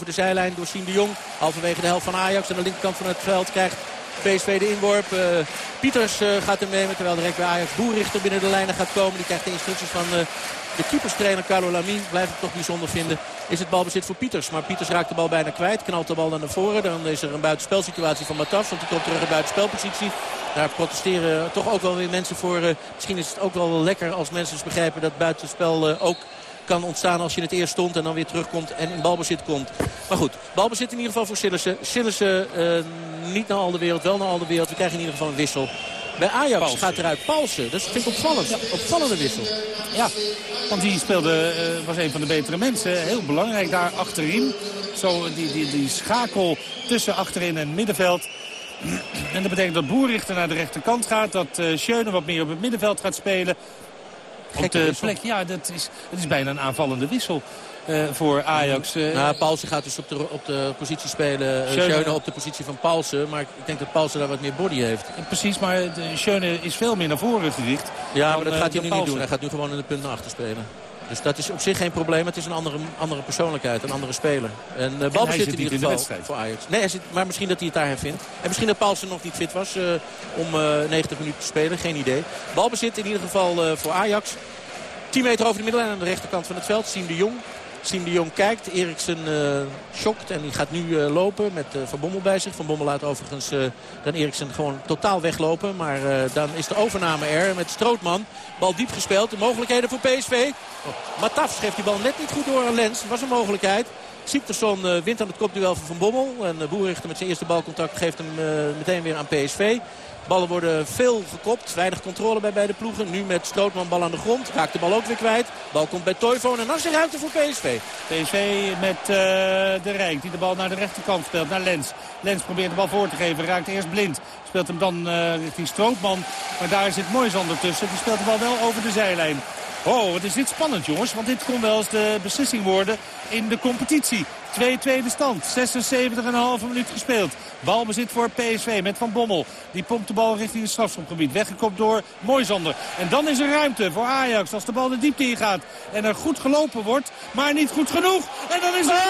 over de zijlijn door Siem de Jong. Halverwege de helft van Ajax. Aan de linkerkant van het veld krijgt PSV de inworp. Uh, Pieters uh, gaat er mee. Terwijl direct bij Ajax Boerrichter binnen de lijnen gaat komen. Die krijgt de instructies van uh, de keeperstrainer Carlo Lamy. Blijft het toch bijzonder vinden. Is het balbezit voor Pieters. Maar Pieters raakt de bal bijna kwijt. Knalt de bal naar voren. Dan is er een buitenspelsituatie van Matafs. Want die komt terug in buitenspelpositie. Daar protesteren toch ook wel weer mensen voor. misschien is het ook wel lekker als mensen begrijpen dat buitenspel ook kan ontstaan als je het eerst stond en dan weer terugkomt en in balbezit komt. Maar goed, balbezit in ieder geval voor Sillissen. Sillissen uh, niet naar al de wereld, wel naar al de wereld. We krijgen in ieder geval een wissel. Bij Ajax gaat eruit Paulsen. Dat vind ik opvallend. Ja. Opvallende wissel. Ja, want die speelde, uh, was een van de betere mensen. Heel belangrijk daar achterin. Zo die, die, die schakel tussen achterin en middenveld. En dat betekent dat Boerrichter naar de rechterkant gaat. Dat uh, Schöne wat meer op het middenveld gaat spelen op de plek. Ja, dat is, het is bijna een aanvallende wissel. Uh, voor Ajax. Uh, nou, Paulsen gaat dus op de, op de positie spelen. Schöne op de positie van Paulsen. Maar ik denk dat Paulsen daar wat meer body heeft. Precies, maar Schöne is veel meer naar voren gericht. Ja, maar dat gaat hij nu niet doen. Hij gaat nu gewoon in de punt naar achter spelen. Dus dat is op zich geen probleem. Het is een andere, andere persoonlijkheid, een andere speler. En uh, balbezit in ieder geval voor Ajax. Nee, zit, maar misschien dat hij het daar hervindt. En misschien dat Paulsen nog niet fit was uh, om uh, 90 minuten te spelen. Geen idee. Balbezit in ieder geval voor Ajax. 10 meter over de middellijn aan de rechterkant van het veld. Siem de Jong. Siem de Jong kijkt. Eriksen uh, schokt en die gaat nu uh, lopen met uh, Van Bommel bij zich. Van Bommel laat overigens dan Eriksen gewoon totaal weglopen. Maar dan is de overname er met Strootman. Bal diep gespeeld. De mogelijkheden voor PSV. Oh, Matafs geeft die bal net niet goed door aan Lens. Was een mogelijkheid. Siepterson wint aan het kopduel van Van Bommel. En Boerichter met zijn eerste balcontact geeft hem meteen weer aan PSV. Ballen worden veel gekopt. Weinig controle bij beide ploegen. Nu met Strootman bal aan de grond. Raakt de bal ook weer kwijt. Bal komt bij Toivonen. En dan is er ruimte voor PSV. PSV met uh, de Rijk die de bal naar de rechterkant speelt. Naar Lens. Lens probeert de bal voor te geven. Raakt eerst blind. Speelt hem dan uh, richting Strootman. Maar daar zit Moisander tussen. Die speelt de bal wel over de zijlijn. Oh, wat is dit spannend jongens. Want dit kon wel eens de beslissing worden in de competitie. 2-2 de stand. 76,5 minuut gespeeld. Balbezit voor PSV met Van Bommel. Die pompt de bal richting het strafschopgebied. Weggekopt door Moisander. En dan is er ruimte voor Ajax als de bal de diepte ingaat. En er goed gelopen wordt, maar niet goed genoeg. En dan is er...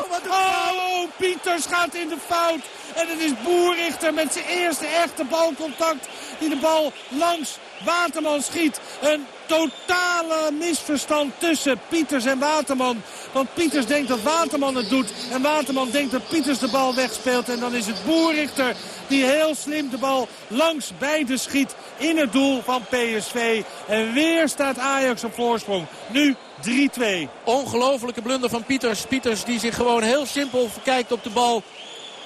Oh, oh Pieters gaat in de fout. En het is Boerichter met zijn eerste echte balcontact. Die de bal langs Waterman schiet. Een totale misverstand tussen Pieters en Waterman. Want Pieters denkt dat Waterman het doet. En Waterman denkt dat Pieters de bal wegspeelt. En dan is het Boerichter die heel slim de bal langs beide schiet in het doel van PSV. En weer staat Ajax op voorsprong. Nu 3-2. Ongelofelijke blunder van Pieters. Pieters die zich gewoon heel simpel kijkt op de bal.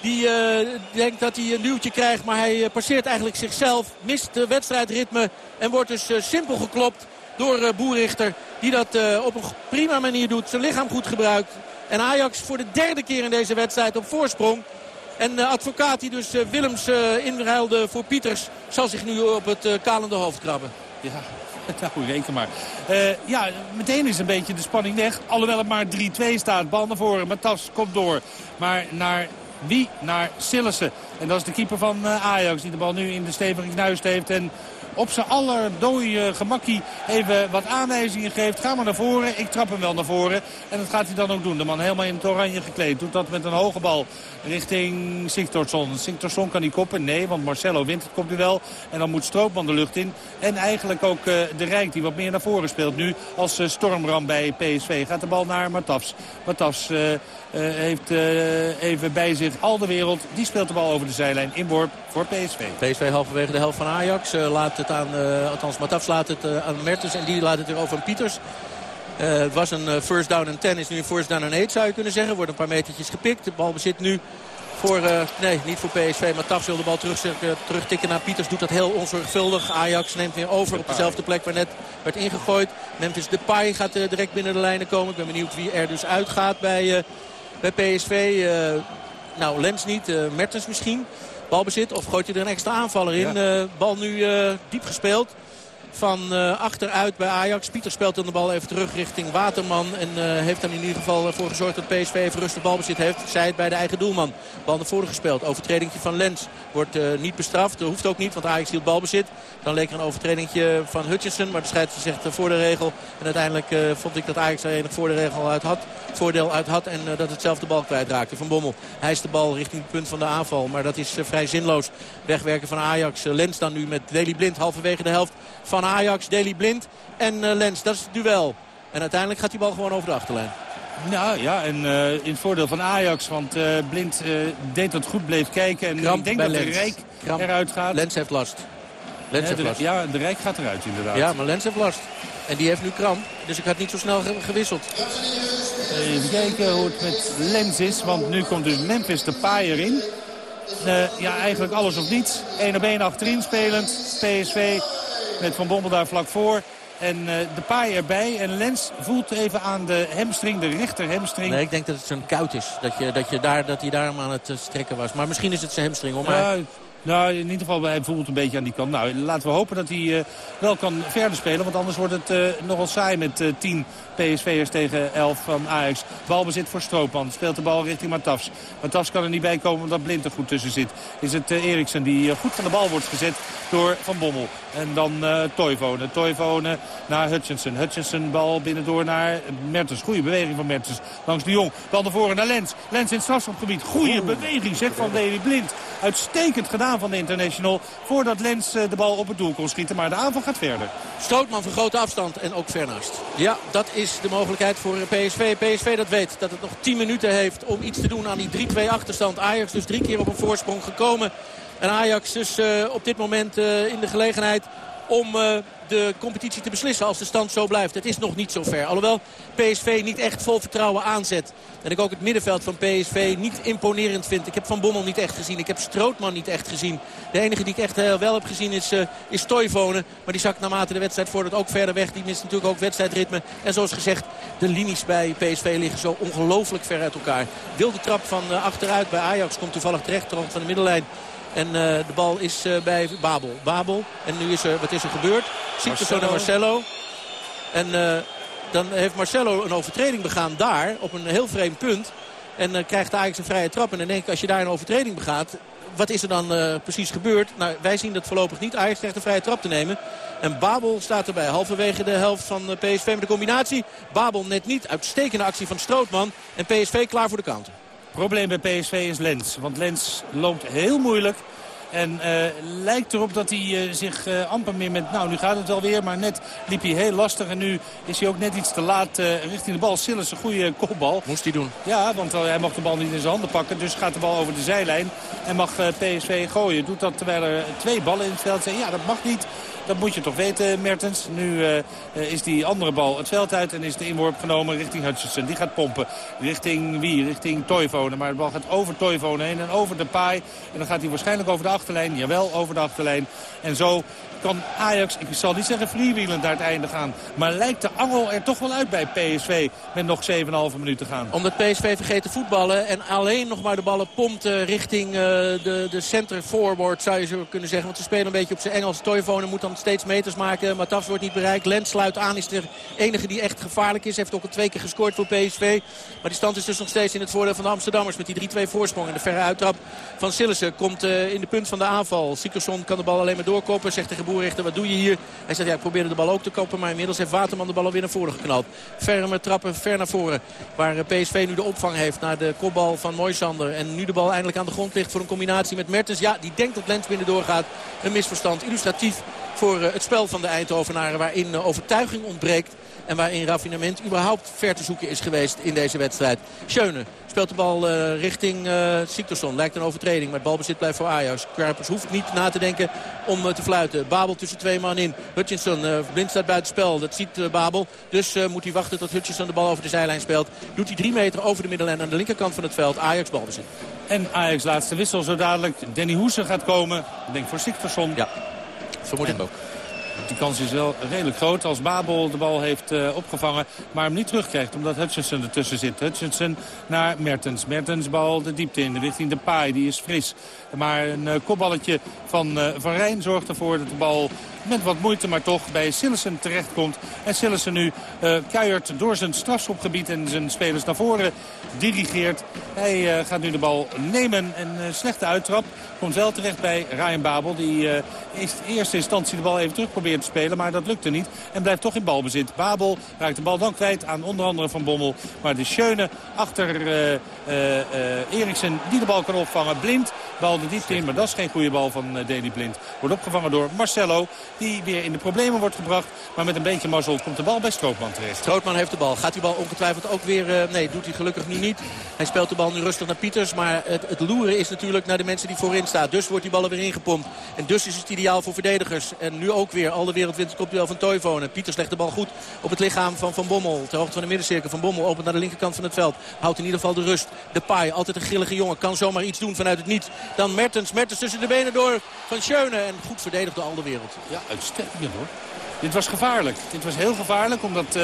Die uh, denkt dat hij een duwtje krijgt, maar hij uh, passeert eigenlijk zichzelf. Mist de wedstrijdritme en wordt dus uh, simpel geklopt door Boerichter. Die dat op een prima manier doet. Zijn lichaam goed gebruikt. En Ajax voor de derde keer in deze wedstrijd op voorsprong. En advocaat die dus Willems inruilde voor Pieters... zal zich nu op het kalende hoofd krabben. Ja, nou, reken maar. Ja, meteen is een beetje de spanning weg. Alhoewel het maar 3-2 staat. Bal naar voren. Matas komt door. Maar naar wie? Naar Sillissen. En dat is de keeper van uh, Ajax die de bal nu in de stevige knuist heeft. En op zijn allerdooie gemakkie even wat aanwijzingen geeft. Ga maar naar voren, ik trap hem wel naar voren. En dat gaat hij dan ook doen. De man helemaal in het oranje gekleed. Doet dat met een hoge bal richting Sigtorsson. Sigtorsson kan niet koppen, nee, want Marcelo wint het komt wel. En dan moet Stroopman de lucht in. En eigenlijk ook uh, de Rijk die wat meer naar voren speelt nu als uh, stormram bij PSV. Gaat de bal naar Matafs. Matafs heeft even bij zich al de wereld. Die speelt de bal over de zijlijn. Inworp voor PSV. PSV halverwege de helft van Ajax. laat het aan, althans Matafs laat het aan Mertens en die laat het weer over aan Pieters. Uh, het was een uh, first down en 10, is nu een first down en 8 zou je kunnen zeggen. Wordt een paar metertjes gepikt. De bal bezit nu voor, uh, nee, niet voor PSV, maar wil de bal terug, terugtikken naar Pieters. Doet dat heel onzorgvuldig. Ajax neemt weer over op dezelfde plek waar net werd ingegooid. Memphis Depay gaat direct binnen de lijnen komen. Ik ben benieuwd wie er dus uitgaat bij, bij PSV. nou, Lens niet, Mertens misschien. Balbezit of gooit hij er een extra aanvaller in. bal nu diep gespeeld. Van uh, achteruit bij Ajax. Pieter speelt dan de bal even terug richting Waterman. En uh, heeft dan in ieder geval ervoor gezorgd dat PSV even rustig balbezit heeft. Zij het bij de eigen doelman. Bal naar voren gespeeld. Overtreding van Lens wordt uh, niet bestraft. Dat hoeft ook niet, want Ajax hield balbezit. Dan leek er een overtreding van Hutchinson. Maar de scheidsrechter zegt voor de regel. En uiteindelijk vond ik dat Ajax er enig voor de regel uit had, voordeel uit had. En dat het zelf de bal kwijtraakte van Bommel. Hij is de bal richting het punt van de aanval. Maar dat is vrij zinloos. Wegwerken van Ajax. Lens dan nu met Deli Blind halverwege de helft van Ajax. Deli Blind en uh, Lens. Dat is het duel. En uiteindelijk gaat die bal gewoon over de achterlijn. Nou ja, en uh, in het voordeel van Ajax. Want uh, Blind deed dat goed, bleef kijken. En Kramp ik denk dat Lens. de Rijk Kramp. eruit gaat. Lens heeft last. Lens heeft de, last. Ja, de Rijk gaat eruit inderdaad. Ja, maar Lens heeft last. En die heeft nu kramp. Dus ik had niet zo snel ge gewisseld. Even kijken hoe het met Lens is. Want nu komt dus Memphis de paai erin. Uh, ja, eigenlijk alles of niets. 1 op 1 achterin spelend. PSV met Van Bommel daar vlak voor. En uh, de paai erbij. En Lens voelt even aan de hamstring, de rechter hamstring. Nee, ik denk dat het zo'n koud is. Dat, je, dat, je daar, dat hij daarom aan het strekken was. Maar misschien is het zijn hamstring. Hoor. Maar... Nou, in ieder geval, hij voelt een beetje aan die kant. Nou, laten we hopen dat hij uh, wel kan verder spelen. Want anders wordt het nogal saai met uh, 10 PSV'ers tegen 11 van Ajax. Balbezit voor Stroopman. Speelt de bal richting Matafs. Matafs kan er niet bij komen omdat Blind er goed tussen zit. Is het Eriksen die goed van de bal wordt gezet door Van Bommel. En dan uh, Toivonen. Toivonen naar Hutchinson. Hutchinson bal binnendoor naar Mertens. Goede beweging van Mertens. Langs de Jong. Bal naar voren naar Lens. Lens in het strafschopgebied. Goede beweging zeg van Davy Blind. Uitstekend gedaan van de International. Voordat Lens uh, de bal op het doel kon schieten. Maar de aanval gaat verder. Strootman van grote afstand en ook vernaast. Ja, dat is de mogelijkheid voor PSV. PSV dat weet dat het nog 10 minuten heeft om iets te doen aan die 3-2 achterstand. Ajax dus drie keer op een voorsprong gekomen. En Ajax dus op dit moment uh, in de gelegenheid om uh, de competitie te beslissen als de stand zo blijft. Het is nog niet zo ver. Alhoewel PSV niet echt vol vertrouwen aanzet. En ik ook het middenveld van PSV niet imponerend vind. Ik heb Van Bommel niet echt gezien. Ik heb Strootman niet echt gezien. De enige die ik echt uh, wel heb gezien is, uh, is Toivonen. Maar die zakt naarmate de wedstrijd voordat ook verder weg. Die mist natuurlijk ook wedstrijdritme. En zoals gezegd, de linies bij PSV liggen zo ongelooflijk ver uit elkaar. Wilde trap van achteruit bij Ajax komt toevallig terecht rond van de middenlijn. En uh, de bal is uh, bij Babel. Babel. En nu is er, wat is er gebeurd? Ziekte naar Marcelo. En uh, dan heeft Marcelo een overtreding begaan daar. Op een heel vreemd punt. En krijgt Ajax een vrije trap. En dan denk ik, als je daar een overtreding begaat... Wat is er dan precies gebeurd? Nou, wij zien dat voorlopig niet. Ajax krijgt een vrije trap te nemen. En Babel staat erbij. Halverwege de helft van PSV met de combinatie. Babel net niet. Uitstekende actie van Strootman. En PSV klaar voor de counter. Probleem bij PSV is Lens. Want Lens loopt heel moeilijk. En uh, lijkt erop dat hij uh, zich uh, amper meer met... Nou, nu gaat het wel weer, maar net liep hij heel lastig. En nu is hij ook net iets te laat richting de bal. Sillis een goede kopbal. Moest hij doen. Ja, want hij mag de bal niet in zijn handen pakken. Dus gaat de bal over de zijlijn. En mag PSV gooien. Doet dat terwijl er twee ballen in het veld zijn. Ja, dat mag niet. Dat moet je toch weten, Mertens. Nu uh, is die andere bal het veld uit en is de inworp genomen richting Hutchinson. Die gaat pompen. Richting wie? Richting Toivonen. Maar de bal gaat over Toivonen heen en over de paai. En dan gaat hij waarschijnlijk over de achterlijn. Jawel, over de achterlijn. En zo kan Ajax, ik zal niet zeggen freewheelend naar het einde gaan. Maar lijkt de angel er toch wel uit bij PSV met nog 7,5 minuten te gaan. Omdat PSV vergeet te voetballen en alleen nog maar de ballen pompt uh, richting uh, de, de center forward zou je zo kunnen zeggen. Want ze spelen een beetje op zijn Engels. Toivonen moet dan steeds meters maken. Matafs wordt niet bereikt. Lens sluit aan. Is de enige die echt gevaarlijk is. Heeft ook al twee keer gescoord voor PSV. Maar die stand is dus nog steeds in het voordeel van de Amsterdammers. Met die 3-2 voorsprong. En de verre uittrap van Sillissen komt uh, in de punt van de aanval. Siekerson kan de bal alleen maar doorkoppen. Zegt de boerrichter, wat doe je hier? Hij zegt, ja, ik probeerde de bal ook te koppen. Maar inmiddels heeft Waterman de bal alweer naar voren geknald. Ferme trappen, ver naar voren. Waar PSV nu de opvang heeft naar de kopbal van Moisander. En nu de bal eindelijk aan de grond ligt voor een combinatie met Mertens. Ja, die denkt dat Lens binnen doorgaat. Een misverstand. Illustratief voor uh, het spel van de Eindhovenaren. Waarin uh, overtuiging ontbreekt. En waarin raffinement überhaupt ver te zoeken is geweest in deze wedstrijd. Schöne speelt de bal uh, richting uh. Lijkt een overtreding, maar het balbezit blijft voor Ajax. Kuipers hoeft niet na te denken om uh, te fluiten. Babel tussen twee man in. Hutchinson, blind staat buiten spel. Dat ziet Babel. Dus moet hij wachten tot Hutchinson de bal over de zijlijn speelt. Doet hij drie meter over de middenlijn aan de linkerkant van het veld. Ajax balbezit. En Ajax laatste wissel zo dadelijk. Danny Hoesen gaat komen. Ik denk voor Siktorsson. Ja, vermoed ik ook. Die kans is wel redelijk groot als Babel de bal heeft uh, opgevangen. Maar hem niet terugkrijgt omdat Hutchinson ertussen zit. Hutchinson naar Mertens. Mertens bal de diepte in richting de paai. Die is fris. Maar een uh, kopballetje van uh, Van Rijn zorgt ervoor dat de bal met wat moeite maar toch bij Sillessen terechtkomt. En Sillessen nu uh, door zijn strafschopgebied en zijn spelers naar voren dirigeert. Hij uh, gaat nu de bal nemen. En uh, slechte uittrap. Komt wel terecht bij Ryan Babel. Die in eerste instantie de bal even terug probeert te spelen. Maar dat lukte niet. En blijft toch in balbezit. Babel raakt de bal dan kwijt aan onder andere Van Bommel. Maar de Schöne achter Eriksen die de bal kan opvangen. Blind bal de diepte in. Maar dat is geen goede bal van Deli Blind. Wordt opgevangen door Marcelo. Die weer in de problemen wordt gebracht. Maar met een beetje mazzel komt de bal bij Strootman terecht. Strootman heeft de bal. Gaat die bal ongetwijfeld ook weer... Uh, nee, doet hij gelukkig nu niet. Hij speelt de bal nu rustig naar Pieters. Maar het, het loeren is natuurlijk naar de mensen die voorin staan. Dus wordt die bal er weer ingepompt. En dus is het ideaal voor verdedigers. En nu ook weer. Al de wereld wint komt wel van Toivonen. Pieters legt de bal goed op het lichaam van Van Bommel. Ter hoogte van de middencirkel. Van Bommel opent naar de linkerkant van het veld. Houdt in ieder geval de rust. De paai, altijd een grillige jongen. Kan zomaar iets doen vanuit het niet. Dan Mertens. Mertens tussen de benen door van Schöne. En goed verdedigd door al de wereld. Ja, uitstekend hoor. Dit was gevaarlijk. Dit was heel gevaarlijk omdat... Uh...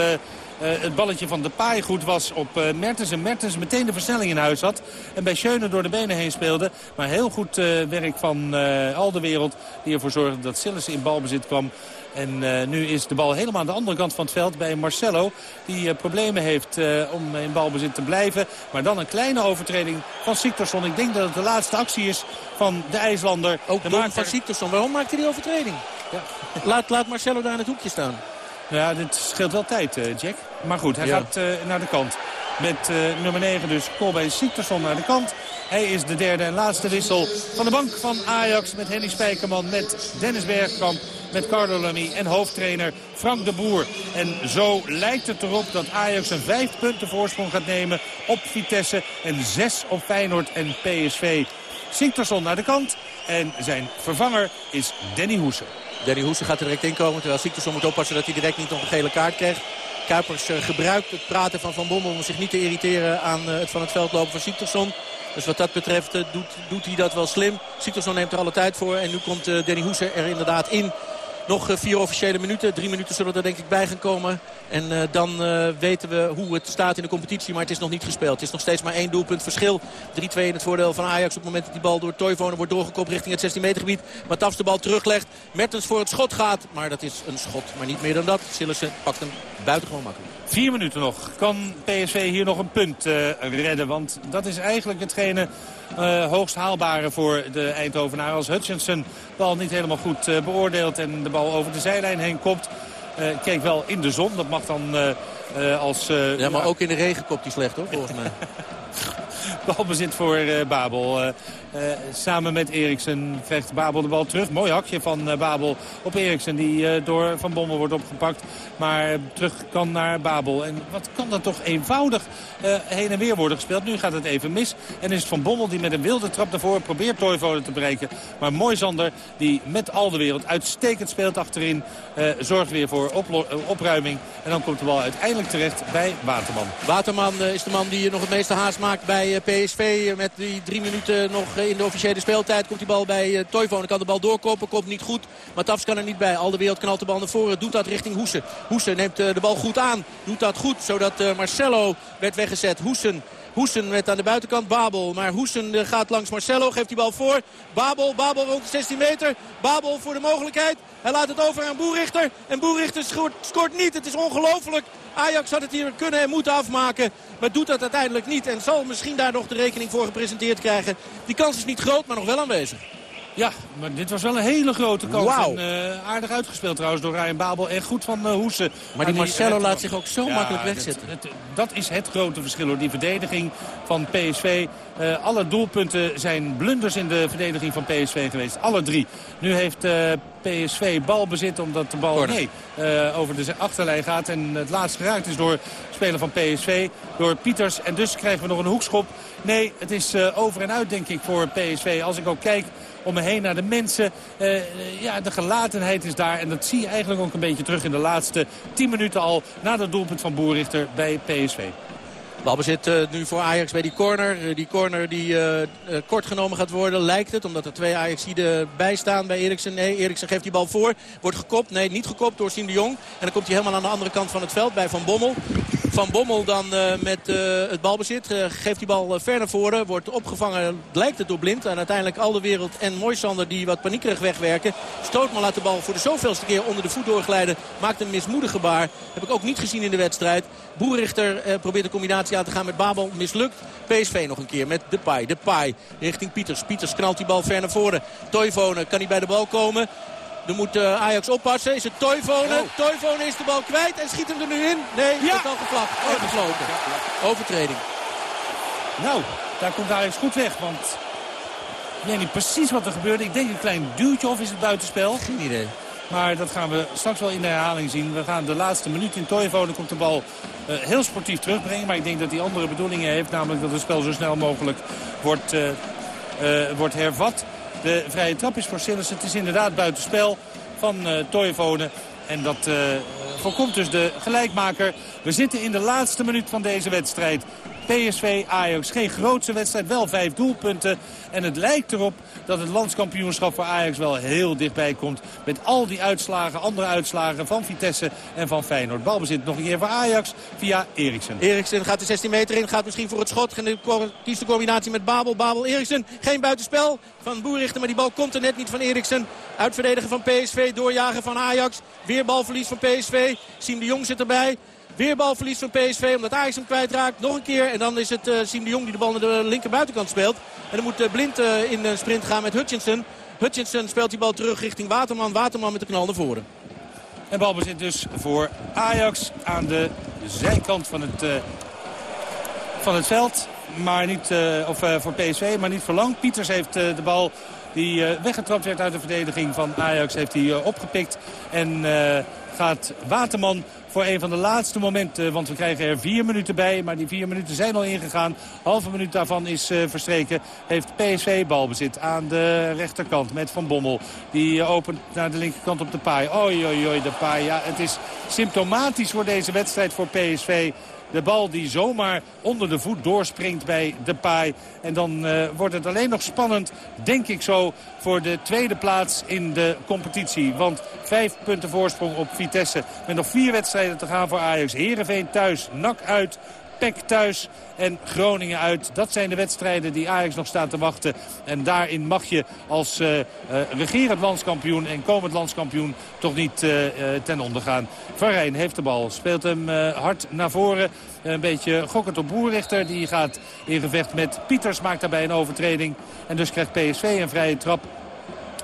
het balletje van de paai goed was op uh, Mertens. En Mertens meteen de versnelling in huis had. En bij Schöne door de benen heen speelde. Maar heel goed werk van al de wereld. Die ervoor zorgde dat Sillis in balbezit kwam. En nu is de bal helemaal aan de andere kant van het veld bij Marcelo. Die problemen heeft om in balbezit te blijven. Maar dan een kleine overtreding van Siktorsson. Ik denk dat het de laatste actie is van de IJslander. Ook de van Siktorsson. Waarom maakt hij die overtreding? Ja. Laat, laat Marcelo daar in het hoekje staan. Ja, dit scheelt wel tijd, Jack. Maar goed, hij gaat naar de kant. Met nummer 9 dus Colbein Siktersson naar de kant. Hij is de derde en laatste wissel van de bank van Ajax. Met Henny Spijkerman, met Dennis Bergkamp, met Carlo Lamy en hoofdtrainer Frank de Boer. En zo lijkt het erop dat Ajax een vijf punten voorsprong gaat nemen op Vitesse. En zes op Feyenoord en PSV. Siktersson naar de kant. En zijn vervanger is Danny Hoesen. Danny Hoesen gaat er direct inkomen. Terwijl Siktersson moet oppassen dat hij direct niet nog een gele kaart krijgt. Kuipers uh, gebruikt het praten van Van Bommel om zich niet te irriteren aan uh, het van het veld lopen van Siktersson. Dus wat dat betreft uh, doet, doet hij dat wel slim. Siktersson neemt er alle tijd voor. En nu komt Danny Hoesen er inderdaad in. Nog eh, vier officiële minuten. Drie minuten zullen er denk ik bij gaan komen. En uh, dan uh, weten we hoe het staat in de competitie. Maar het is nog niet gespeeld. Het is nog steeds maar één doelpunt verschil. 3-2 in het voordeel van Ajax. Op het moment dat die bal door Toivonen wordt doorgekopt richting het 16 meter gebied. Maar Tafs de bal teruglegt. Mertens voor het schot gaat. Maar dat is een schot. Maar niet meer dan dat. Sillissen pakt hem buitengewoon makkelijk. Vier minuten nog. Kan PSV hier nog een punt uh, redden? Want dat is eigenlijk hetgene uh, hoogst haalbare voor de Eindhovenaar. Als Hutchinson de bal niet helemaal goed uh, beoordeelt en de bal over de zijlijn heen kopt. keek wel in de zon. Dat mag dan als... ja, maar ook in de regen kopt hij slecht hoor, volgens mij. Balbezit voor Babel. Uh, samen met Eriksen vecht Babel de bal terug. Mooi hakje van uh, Babel op Eriksen die uh, door Van Bommel wordt opgepakt. Maar terug kan naar Babel. En wat kan dat toch eenvoudig heen en weer worden gespeeld. Nu gaat het even mis. En is het Van Bommel die met een wilde trap naar voren probeert Toivonen te bereiken. Maar mooi Zander die met al de wereld uitstekend speelt achterin. zorgt weer voor opruiming. En dan komt de bal uiteindelijk terecht bij Waterman. Waterman is de man die nog het meeste haast maakt bij PSV. Met die drie minuten nog in de officiële speeltijd. Komt die bal bij uh, Toivonen. Kan de bal doorkopen. Komt niet goed. Maar Tafs kan er niet bij. Al de wereld knalt de bal naar voren. Doet dat richting Hoesen. Hoesen neemt uh, de bal goed aan. Doet dat goed. Zodat uh, Marcelo werd weggezet. Hoesen Hoesen met aan de buitenkant Babel. Maar Hoesen gaat langs Marcelo. Geeft die bal voor. Babel. Babel rond de 16 meter. Babel voor de mogelijkheid. Hij laat het over aan Boerichter. En Boerichter scoort, scoort niet. Het is ongelooflijk. Ajax had het hier kunnen en moeten afmaken. Maar doet dat uiteindelijk niet. En zal misschien daar nog de rekening voor gepresenteerd krijgen. Die kans is niet groot, maar nog wel aanwezig. Ja, maar dit was wel een hele grote kans. Wow. En, uh, aardig uitgespeeld trouwens door Ryan Babel. En goed van uh, Hoesen. Maar die Marcelo laat zich ook zo makkelijk wegzetten. Het, dat is het grote verschil hoor. Die verdediging van PSV. Uh, eh, alle doelpunten zijn blunders in de verdediging van PSV geweest. Alle drie. Nu heeft PSV balbezit omdat de bal nee, over de achterlijn gaat. En het laatst geraakt is door speler van PSV. Door Pieters. En dus krijgen we nog een hoekschop. Nee, het is over en uit denk ik voor PSV. Als ik ook kijk om me heen naar de mensen. Uh, ja, de gelatenheid is daar. En dat zie je eigenlijk ook een beetje terug in de laatste 10 minuten al... na het doelpunt van Boerrichter bij PSV. Balbezit uh, nu voor Ajax bij die corner. Die corner die kort genomen gaat worden, lijkt het. Omdat er twee Ajaxiden bij staan bij Eriksen. Nee, Eriksen geeft die bal voor. Wordt gekopt. Nee, niet gekopt door Siem de Jong. En dan komt hij helemaal aan de andere kant van het veld bij Van Bommel. Van Bommel dan met het balbezit. geeft die bal ver naar voren. Wordt opgevangen, lijkt het door Blind. En uiteindelijk al de wereld en Moisander die wat paniekerig wegwerken. Stootman laat de bal voor de zoveelste keer onder de voet doorglijden. Maakt een mismoedig gebaar. Heb ik ook niet gezien in de wedstrijd. Boerichter eh, probeert de combinatie aan te gaan met Babel. Mislukt. PSV nog een keer met Depay. Depay richting Pieters. Pieters knalt die bal ver naar voren. Toivonen kan hij bij de bal komen. Dan moet uh, Ajax oppassen. Is het Toivonen? Oh. Toivonen is de bal kwijt en schiet hem er nu in. Nee, ja. is al gevlacht. Overgesloten. Overtreding. Nou, daar komt Ajax goed weg. Want ik weet niet precies wat er gebeurde. Ik denk een klein duwtje of is het buitenspel. Geen idee. Maar dat gaan we straks wel in de herhaling zien. We gaan de laatste minuut in Toivonen komt de bal uh, heel sportief terugbrengen. Maar ik denk dat hij andere bedoelingen heeft. Namelijk dat het spel zo snel mogelijk wordt, uh, uh, wordt hervat. De vrije trap is voor Sillis. Het is inderdaad buitenspel van uh. En dat voorkomt dus de gelijkmaker. We zitten in de laatste minuut van deze wedstrijd. PSV Ajax. Geen grootse wedstrijd, wel vijf doelpunten. En het lijkt erop dat het landskampioenschap voor Ajax wel heel dichtbij komt. Met al die uitslagen, andere uitslagen van Vitesse en van Feyenoord. Balbezit nog een keer voor Ajax via Eriksen. Eriksen gaat de 16 meter in, gaat misschien voor het schot. Kiest de combinatie met Babel. Babel Eriksen, geen buitenspel van Boerichter. Maar die bal komt er net niet van Eriksen. Uitverdedigen van PSV, doorjagen van Ajax. Weer balverlies van PSV. Siem de Jong zit erbij. Weer balverlies van PSV omdat Ajax hem kwijtraakt. Nog een keer en dan is het uh, Siem de Jong die de bal naar de linkerbuitenkant speelt. En dan moet uh, Blind uh, in een sprint gaan met Hutchinson. Hutchinson speelt die bal terug richting Waterman. Waterman met de knal naar voren. En balbezit dus voor Ajax aan de zijkant van het, van het veld. Maar niet, of voor PSV, maar niet voor lang. Pieters heeft de bal die weggetrapt werd uit de verdediging van Ajax heeft hij opgepikt. En gaat Waterman voor een van de laatste momenten. Want we krijgen er vier minuten bij. Maar die vier minuten zijn al ingegaan. Halve minuut daarvan is uh, verstreken. Heeft PSV balbezit aan de rechterkant met Van Bommel. Die uh, opent naar de linkerkant op de paai. Oi, oi, oi, de paai. Ja, het is symptomatisch voor deze wedstrijd voor PSV. De bal die zomaar onder de voet doorspringt bij de paai. En dan uh, wordt het alleen nog spannend, denk ik zo, voor de tweede plaats in de competitie. Want vijf punten voorsprong op Vitesse. Met nog vier wedstrijden te gaan voor Ajax. Heerenveen thuis, NAC uit, PEC thuis en Groningen uit. Dat zijn de wedstrijden die Ajax nog staat te wachten. En daarin mag je als uh, uh, regerend landskampioen en komend landskampioen toch niet uh, ten onder gaan. Van heeft de bal, speelt hem hard naar voren. Een beetje gokkend op Boerrichter. Die gaat in gevecht met Pieters, maakt daarbij een overtreding. En dus krijgt PSV een vrije trap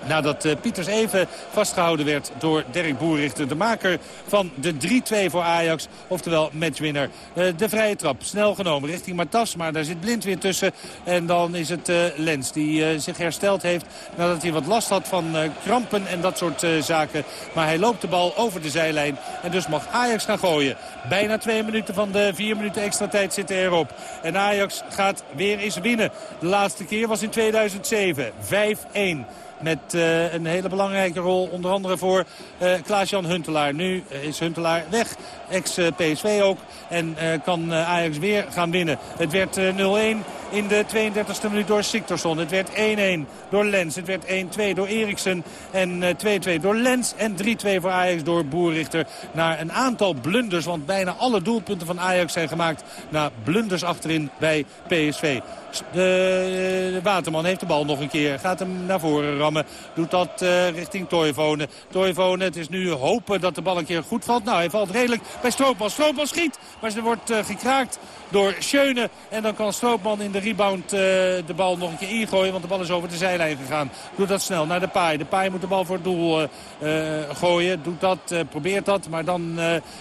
Nadat uh, Pieters even vastgehouden werd door Dirk Boerrichter. De maker van de 3-2 voor Ajax. Oftewel matchwinner. Uh, de vrije trap snel genomen richting Matas. Maar daar zit Blind weer tussen. En dan is het uh, Lens die zich hersteld heeft. Nadat hij wat last had van krampen en dat soort zaken. Maar hij loopt de bal over de zijlijn. En dus mag Ajax gaan gooien. Bijna twee minuten van de vier minuten extra tijd zitten erop. En Ajax gaat weer eens winnen. De laatste keer was in 2007. 5-1. Met uh, een hele belangrijke rol onder andere voor uh, Klaas-Jan Huntelaar. Nu is Huntelaar weg, ex-PSV ook. En kan Ajax weer gaan winnen. Het werd 0-1 in de 32e minuut door Siktorsson. Het werd 1-1 door Lens. Het werd 1-2 door Eriksen. En 2-2 door Lens. En 3-2 voor Ajax door Boerrichter. Na een aantal blunders. Want bijna alle doelpunten van Ajax zijn gemaakt na blunders achterin bij PSV. De, Waterman heeft de bal nog een keer. Gaat hem naar voren rammen. Doet dat uh, richting Toivonen. Toivonen, het is nu hopen dat de bal een keer goed valt. Nou, hij valt redelijk bij Stroopman. Stroopman schiet, maar ze wordt uh, gekraakt door Schöne. En dan kan Stroopman in de rebound uh, de bal nog een keer ingooien. Want de bal is over de zijlijn gegaan. Doet dat snel naar de paai. De paai moet de bal voor het doel gooien. Doet dat, probeert dat. Maar dan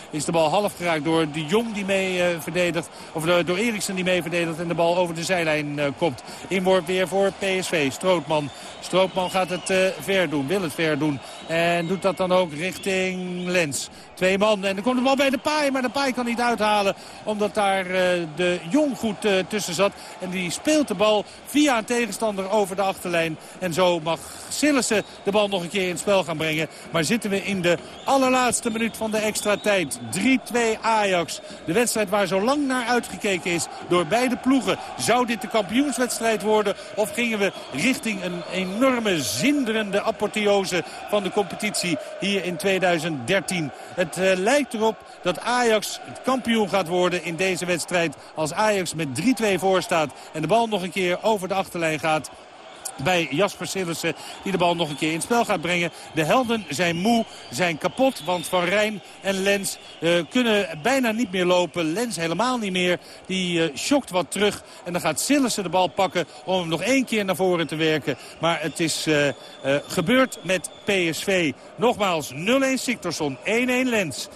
is de bal half geraakt door de Jong die mee verdedigt. Of door Eriksen die mee verdedigt. En de bal over de zijlijn komt. Inworp weer voor PSV. Strootman. Strootman gaat het ver doen. Wil het ver doen. En doet dat dan ook richting Lens. Twee man. En dan komt de bal bij de paai. Maar de paai kan niet uithalen. Omdat daar de Jong goed tussen zat. En die speelt de bal via een tegenstander over de achterlijn. En zo mag Sillissen de bal nog een keer in het spel gaan brengen. Maar zitten we in de allerlaatste minuut van de extra tijd. 3-2 Ajax. De wedstrijd waar zo lang naar uitgekeken is door beide ploegen. Zou dit de kampioenswedstrijd worden? Of gingen we richting een enorme zinderende apotheose van de competitie hier in 2013? Het uh, lijkt erop dat Ajax het kampioen gaat worden in deze wedstrijd. Als Ajax met 3-2 voor staat en de bal nog een keer over de achterlijn gaat bij Jasper Sillissen. Die de bal nog een keer in het spel gaat brengen. De helden zijn moe, zijn kapot. Want Van Rijn en Lens uh, kunnen bijna niet meer lopen. Lens helemaal niet meer. Die uh, shokt wat terug. En dan gaat Sillissen de bal pakken om hem nog één keer naar voren te werken. Maar het is uh, gebeurd met PSV. Nogmaals 0-1 Siktorsson, 1-1 Lens, 1-2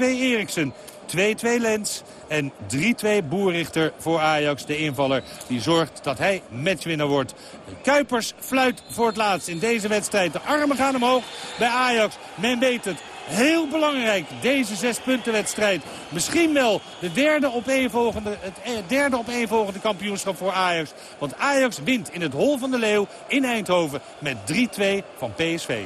Eriksen. 2-2 Lens en 3-2 Boerrichter voor Ajax, de invaller. Die zorgt dat hij matchwinner wordt. Kuipers fluit voor het laatst in deze wedstrijd. De armen gaan omhoog bij Ajax. Men weet het. Heel belangrijk, deze zes punten wedstrijd. Misschien wel de derde op volgende, het eh, derde op volgende kampioenschap voor Ajax. Want Ajax wint in het Hol van de Leeuw in Eindhoven met 3-2 van PSV.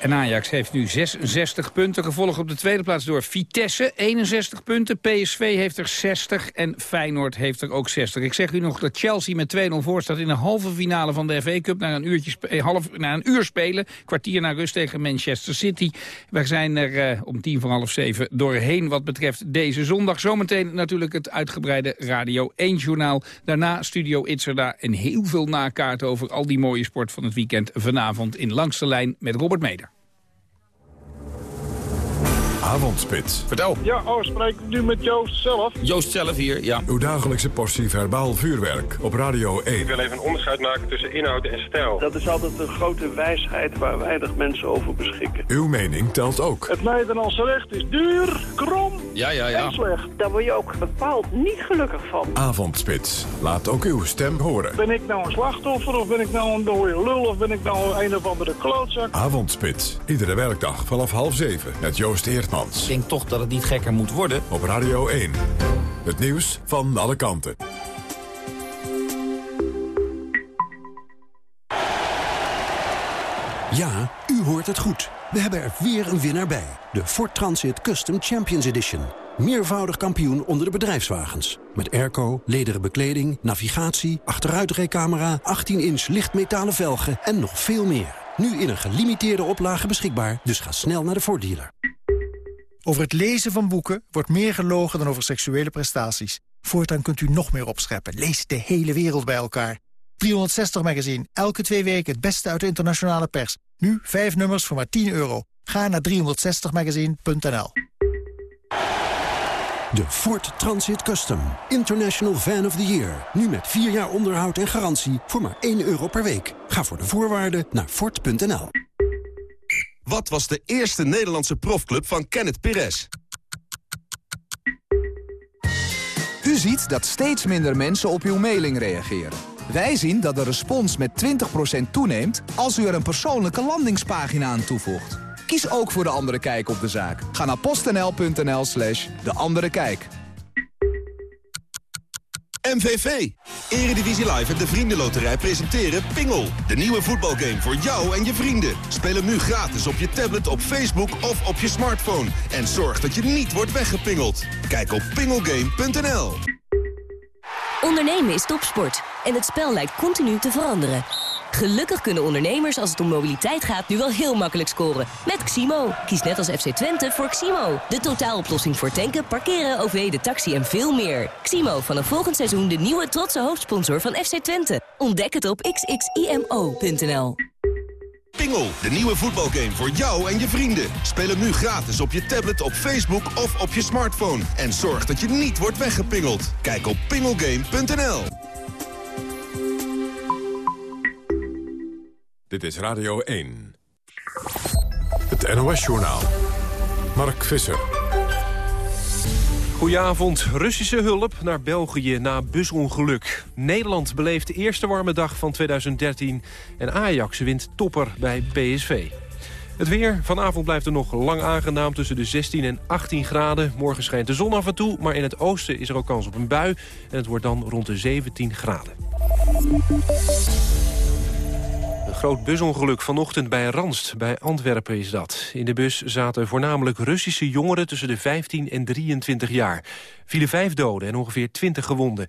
En Ajax heeft nu 66 punten, gevolgd op de tweede plaats door Vitesse, 61 punten. PSV heeft er 60 en Feyenoord heeft er ook 60. Ik zeg u nog dat Chelsea met 2-0 voor staat in de halve finale van de FA Cup... naar een, uurtje eh, half, naar een uur spelen, kwartier naar rust tegen Manchester City. We zijn er uh, om tien voor half zeven doorheen wat betreft deze zondag. Zometeen natuurlijk het uitgebreide Radio 1-journaal. Daarna Studio Itzerda en heel veel nakaart over al die mooie sport van het weekend... vanavond in Langste Lijn met Robert Meder. Avondspits. Vertel. Ja, oh, spreek ik nu met Joost zelf? Joost zelf hier, ja. Uw dagelijkse portie verbaal vuurwerk op Radio 1. Ik wil even een onderscheid maken tussen inhoud en stijl. Dat is altijd een grote wijsheid waar weinig mensen over beschikken. Uw mening telt ook. Het Nederlandse recht is duur, krom ja, ja, ja. en slecht. Daar word je ook bepaald niet gelukkig van. Avondspits. Laat ook uw stem horen. Ben ik nou een slachtoffer of ben ik nou een dode lul of ben ik nou een of andere klootzak? Avondspits. Iedere werkdag vanaf half zeven met Joost Eertman. Ik denk toch dat het niet gekker moet worden. Op Radio 1. Het nieuws van alle kanten. Ja, u hoort het goed. We hebben er weer een winnaar bij. De Ford Transit Custom Champions Edition. Meervoudig kampioen onder de bedrijfswagens. Met airco, lederen bekleding, navigatie, achteruitrijcamera... 18-inch lichtmetalen velgen en nog veel meer. Nu in een gelimiteerde oplage beschikbaar, dus ga snel naar de Ford dealer. Over het lezen van boeken wordt meer gelogen dan over seksuele prestaties. Voortaan kunt u nog meer opscheppen. Lees de hele wereld bij elkaar. 360 Magazine, elke twee weken het beste uit de internationale pers. Nu vijf nummers voor maar 10 euro. Ga naar 360magazine.nl De Ford Transit Custom. International Van of the Year. Nu met 4 jaar onderhoud en garantie voor maar 1 euro per week. Ga voor de voorwaarden naar Ford.nl Wat was de eerste Nederlandse profclub van Kenneth Perez? U ziet dat steeds minder mensen op uw mailing reageren. Wij zien dat de respons met 20% toeneemt als u er een persoonlijke landingspagina aan toevoegt. Kies ook voor De Andere Kijk op de zaak. Ga naar postnl.nl slash De Andere Kijk. MVV. Eredivisie Live en de Vriendenloterij presenteren Pingel. De nieuwe voetbalgame voor jou en je vrienden. Speel hem nu gratis op je tablet, op Facebook of op je smartphone. En zorg dat je niet wordt weggepingeld. Kijk op pingelgame.nl. Ondernemen is topsport en het spel lijkt continu te veranderen. Gelukkig kunnen ondernemers als het om mobiliteit gaat nu wel heel makkelijk scoren. Met Ximo. Kies net als FC Twente voor Ximo. De totaaloplossing voor tanken, parkeren, OV, de taxi en veel meer. Ximo, vanaf volgend seizoen de nieuwe trotse hoofdsponsor van FC Twente. Ontdek het op xximo.nl. Pingel, de nieuwe voetbalgame voor jou en je vrienden. Speel hem nu gratis op je tablet, op Facebook of op je smartphone. En zorg dat je niet wordt weggepingeld. Kijk op pingelgame.nl. Dit is Radio 1. Het NOS-journaal. Mark Visser. Goedenavond. Russische hulp naar België na busongeluk. Nederland beleeft de eerste warme dag van 2013 en Ajax wint topper bij PSV. Het weer. Vanavond blijft er nog lang aangenaam tussen de 16 en 18 graden. Morgen schijnt de zon af en toe, maar in het oosten is er ook kans op een bui. En het wordt dan rond de 17 graden. Groot busongeluk vanochtend bij Ranst, bij Antwerpen is dat. In de bus zaten voornamelijk Russische jongeren tussen de 15 en 23 jaar. Vielen vijf doden en ongeveer 20 gewonden.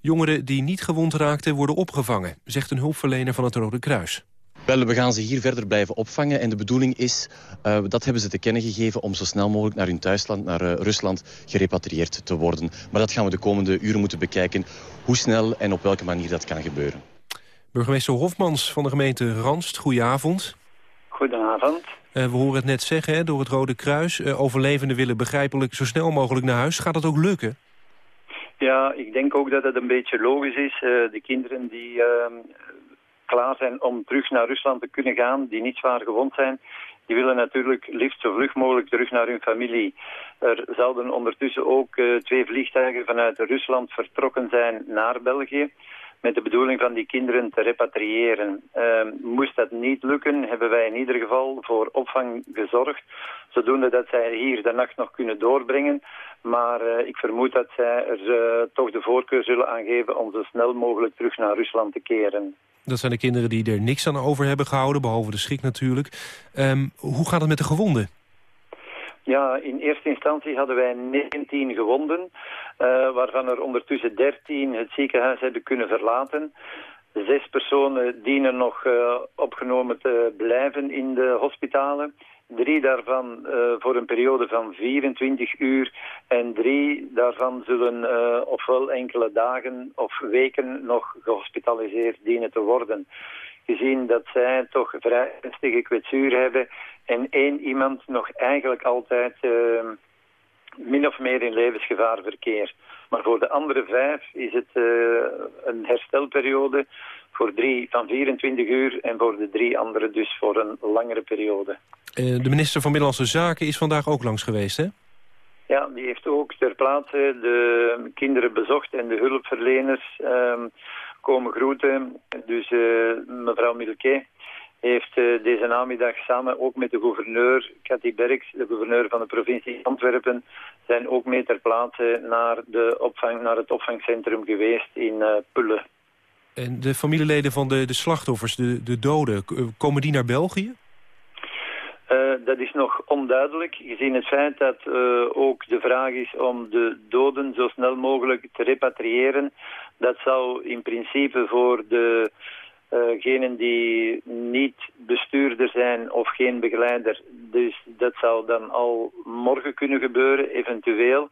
Jongeren die niet gewond raakten worden opgevangen, zegt een hulpverlener van het Rode Kruis. Wel, we gaan ze hier verder blijven opvangen. En de bedoeling is, uh, dat hebben ze te kennen gegeven... om zo snel mogelijk naar hun thuisland, naar uh, Rusland, gerepatrieerd te worden. Maar dat gaan we de komende uren moeten bekijken... hoe snel en op welke manier dat kan gebeuren. Burgemeester Hofmans van de gemeente Ranst, goedenavond. Goedenavond. Uh, we horen het net zeggen hè, door het Rode Kruis. overlevenden willen begrijpelijk zo snel mogelijk naar huis. Gaat dat ook lukken? Ja, ik denk ook dat het een beetje logisch is. de kinderen die ehm, klaar zijn om terug naar Rusland te kunnen gaan, die niet zwaar gewond zijn, die willen natuurlijk liefst zo vlug mogelijk terug naar hun familie. Er zouden ondertussen ook uh, twee vliegtuigen vanuit Rusland vertrokken zijn naar België met de bedoeling van die kinderen te repatriëren. Uh, moest dat niet lukken, hebben wij in ieder geval voor opvang gezorgd, zodoende dat zij hier de nacht nog kunnen doorbrengen. Maar uh, ik vermoed dat zij er uh, toch de voorkeur zullen aangeven om zo snel mogelijk terug naar Rusland te keren. Dat zijn de kinderen die er niks aan over hebben gehouden, behalve de schrik natuurlijk. Um, hoe gaat het met de gewonden? Ja, in eerste instantie hadden wij 19 gewonden, uh, waarvan er ondertussen 13 het ziekenhuis hebben kunnen verlaten. Zes personen dienen nog uh, opgenomen te blijven in de hospitalen. Drie daarvan uh, voor een periode van 24 uur en drie daarvan zullen ofwel enkele dagen of weken nog gehospitaliseerd dienen te worden. Gezien dat zij toch vrij ernstige kwetsuur hebben en één iemand nog eigenlijk altijd uh, min of meer in levensgevaar verkeert. Maar voor de andere vijf is het een herstelperiode voor drie van 24 uur en voor de drie anderen dus voor een langere periode. Uh, de minister van Binnenlandse Zaken is vandaag ook langs geweest, hè? Ja, die heeft ook ter plaatse de kinderen bezocht en de hulpverleners um, komen groeten. Dus uh, mevrouw Milquet heeft uh, deze namiddag samen ook met de gouverneur Cathy Berks, de gouverneur van de provincie Antwerpen, zijn ook mee ter plaatse naar, de opvang, naar het opvangcentrum geweest in uh, Pulle. En de familieleden van de, de slachtoffers, de, de doden, komen die naar België? Uh, dat is nog onduidelijk, gezien het feit dat uh, ook de vraag is om de doden zo snel mogelijk te repatriëren. Dat zou in principe voor degenen uh, die niet bestuurder zijn of geen begeleider, dus dat zou dan al morgen kunnen gebeuren, eventueel.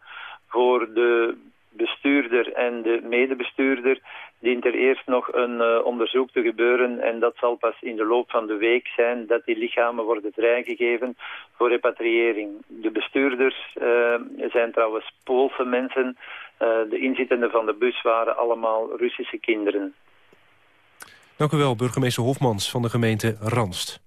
Voor de bestuurder en de medebestuurder dient er eerst nog een uh, onderzoek te gebeuren en dat zal pas in de loop van de week zijn dat die lichamen worden vrijgegeven voor repatriëring. De bestuurders uh, zijn trouwens Poolse mensen. De inzittenden van de bus waren allemaal Russische kinderen. Dank u wel, burgemeester Hofmans van de gemeente Ranst.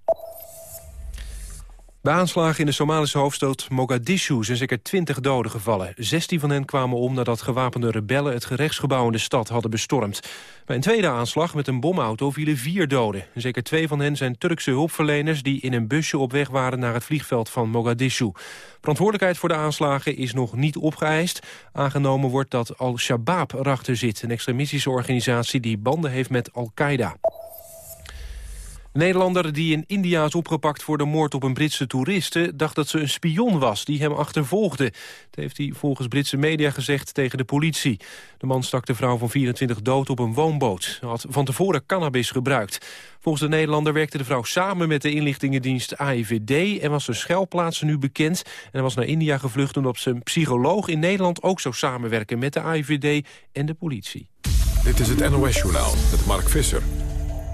Bij aanslagen in de Somalische hoofdstad Mogadishu zijn zeker 20 doden gevallen. 16 van hen kwamen om nadat gewapende rebellen het gerechtsgebouw in de stad hadden bestormd. Bij een tweede aanslag met een bomauto vielen vier doden. Zeker twee van hen zijn Turkse hulpverleners die in een busje op weg waren naar het vliegveld van Mogadishu. Verantwoordelijkheid voor de aanslagen is nog niet opgeëist. Aangenomen wordt dat Al-Shabaab erachter zit, een extremistische organisatie die banden heeft met Al-Qaeda. De Nederlander die in India is opgepakt voor de moord op een Britse toeriste... dacht dat ze een spion was die hem achtervolgde. Dat heeft hij volgens Britse media gezegd tegen de politie. De man stak de vrouw van 24 dood op een woonboot. Hij had van tevoren cannabis gebruikt. Volgens de Nederlander werkte de vrouw samen met de inlichtingendienst AIVD... en was zijn schuilplaatsen nu bekend. En hij was naar India gevlucht omdat zijn psycholoog in Nederland... ook zou samenwerken met de AIVD en de politie. Dit is het NOS-journaal met Mark Visser.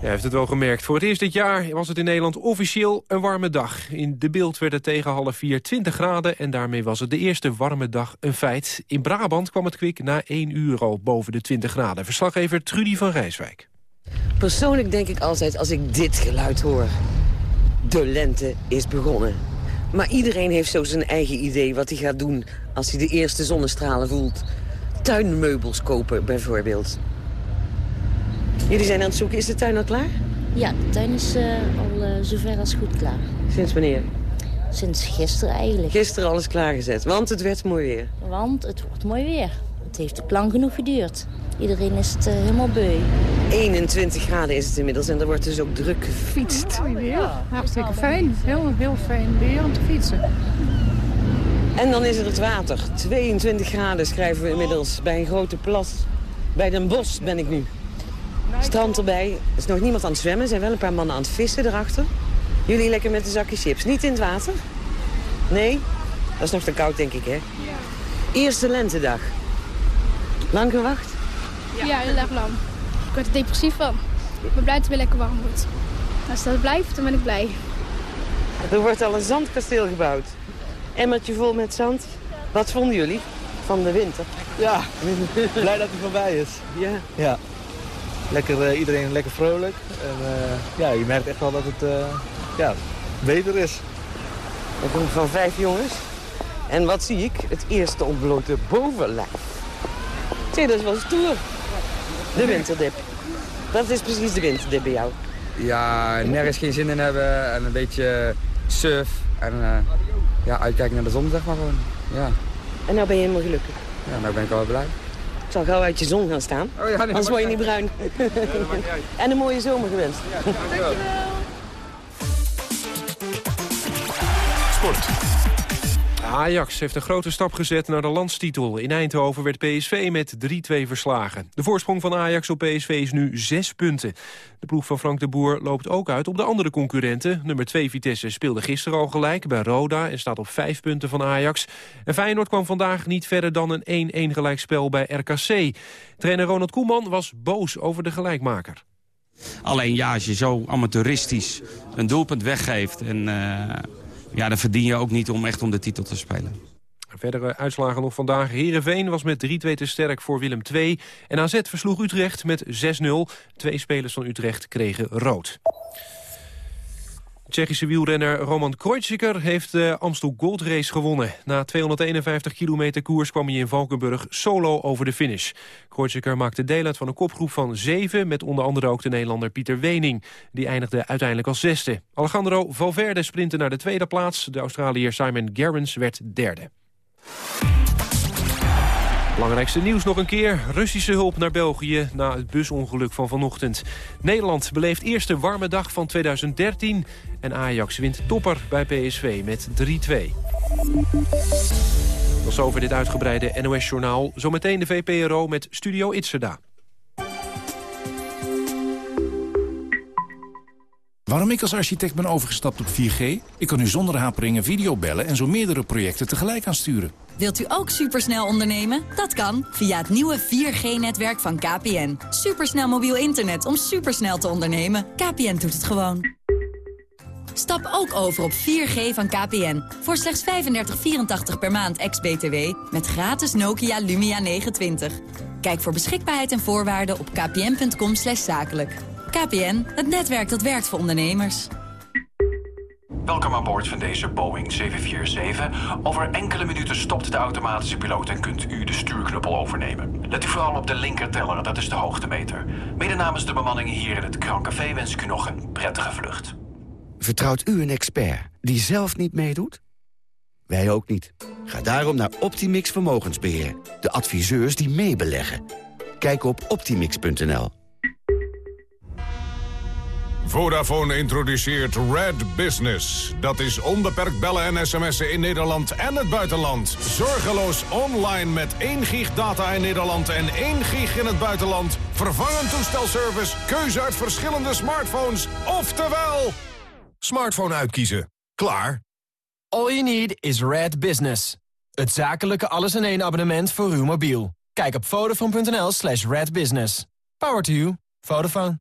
Hij heeft het wel gemerkt. Voor het eerst dit jaar was het in Nederland officieel een warme dag. In de beeld werd het tegen half vier 20 graden... en daarmee was het de eerste warme dag een feit. In Brabant kwam het kwik na 1 uur al boven de 20 graden. Verslaggever Trudy van Rijswijk. Persoonlijk denk ik altijd als ik dit geluid hoor. De lente is begonnen. Maar iedereen heeft zo zijn eigen idee wat hij gaat doen... als hij de eerste zonnestralen voelt. Tuinmeubels kopen bijvoorbeeld. Jullie zijn aan het zoeken, is de tuin al klaar? Ja, de tuin is al uh, zover als goed klaar. Sinds wanneer? Sinds gisteren eigenlijk. Gisteren alles klaargezet, want het werd mooi weer. Want het wordt mooi weer. Het heeft ook lang genoeg geduurd. Iedereen is het uh, helemaal beu. 21 graden is het inmiddels en er wordt dus ook druk gefietst. Mooi weer. Hartstikke fijn. Heel, heel fijn weer om te fietsen. En dan is er het water. 22 graden schrijven we inmiddels bij een grote plas. Bij Den Bosch ben ik nu. Strand erbij. Er is nog niemand aan het zwemmen. Er zijn wel een paar mannen aan het vissen erachter. Jullie lekker met een zakje chips. Niet in het water? Nee? Dat is nog te koud, denk ik, hè? Ja. Eerste lentedag. Lang gewacht? Ja, heel erg lang. Ik word er depressief van. Ik ben blij dat het weer lekker warm wordt. Als dat blijft, dan ben ik blij. Er wordt al een zandkasteel gebouwd. Emmertje vol met zand. Wat vonden jullie van de winter? Ja, blij dat hij voorbij is. Ja. ja. Lekker, uh, iedereen lekker vrolijk. En, uh, ja, je merkt echt wel dat het uh, ja, beter is. Een groep van vijf jongens. En wat zie ik? Het eerste ontblote bovenlijf. Zie, dat is wel stoer. De winterdip. Wat is precies de winterdip bij jou? Ja, nergens geen zin in hebben en een beetje surf. En ja, uitkijken naar de zon, zeg maar gewoon. Ja. En nou ben je helemaal gelukkig? Ja, nou ben ik al wel blij. Ik zal gauw uit je zon gaan staan, oh, ja, nee, anders word je niet bruin. Ja, en een mooie zomer gewenst. Ja, dankjewel. Sport. Ajax heeft een grote stap gezet naar de landstitel. In Eindhoven werd PSV met 3-2 verslagen. De voorsprong van Ajax op PSV is nu 6 punten. De ploeg van Frank de Boer loopt ook uit op de andere concurrenten. Nummer 2 Vitesse speelde gisteren al gelijk bij Roda... en staat op 5 punten van Ajax. En Feyenoord kwam vandaag niet verder dan een 1-1 gelijkspel bij RKC. Trainer Ronald Koeman was boos over de gelijkmaker. Alleen ja, als je zo amateuristisch een doelpunt weggeeft... en uh, ja, dan verdien je ook niet om echt om de titel te spelen. Verdere uitslagen nog vandaag. Herenveen was met 3-2 te sterk voor Willem II. En AZ versloeg Utrecht met 6-0. Twee spelers van Utrecht kregen rood. Tsjechische wielrenner Roman Kreuziger heeft de Amstel Gold Race gewonnen. Na 251 kilometer koers kwam hij in Valkenburg solo over de finish. Kreuziger maakte deel uit van een kopgroep van zeven... met onder andere ook de Nederlander Pieter Wening. Die eindigde uiteindelijk als zesde. Alejandro Valverde sprintte naar de tweede plaats. De Australiër Simon Gerrans werd derde. Belangrijkste nieuws nog een keer. Russische hulp naar België na het busongeluk van vanochtend. Nederland beleeft eerste warme dag van 2013. En Ajax wint topper bij PSV met 3-2. Tot zover dit uitgebreide NOS-journaal. Zometeen de VPRO met Studio Itzerda. Waarom ik als architect ben overgestapt op 4G? Ik kan nu zonder haperingen video bellen en zo meerdere projecten tegelijk aansturen. Wilt u ook supersnel ondernemen? Dat kan via het nieuwe 4G-netwerk van KPN. Supersnel mobiel internet om supersnel te ondernemen. KPN doet het gewoon. Stap ook over op 4G van KPN. Voor slechts 35,84 per maand ex-BTW. Met gratis Nokia Lumia 920. Kijk voor beschikbaarheid en voorwaarden op kpn.com zakelijk. KPN, het netwerk dat werkt voor ondernemers. Welkom aan boord van deze Boeing 747. Over enkele minuten stopt de automatische piloot en kunt u de stuurknuppel overnemen. Let u vooral op de linkerteller, dat is de hoogtemeter. Mede namens de bemanning hier in het Café wens ik u nog een prettige vlucht. Vertrouwt u een expert die zelf niet meedoet? Wij ook niet. Ga daarom naar Optimix Vermogensbeheer. De adviseurs die meebeleggen. Kijk op optimix.nl. Vodafone introduceert Red Business. Dat is onbeperkt bellen en sms'en in Nederland en het buitenland. Zorgeloos online met 1 gig data in Nederland en 1 gig in het buitenland. Vervangend toestelservice, keuze uit verschillende smartphones. Oftewel... Smartphone uitkiezen. Klaar. All you need is Red Business. Het zakelijke alles-in-één abonnement voor uw mobiel. Kijk op vodafone.nl slash redbusiness. Power to you. Vodafone.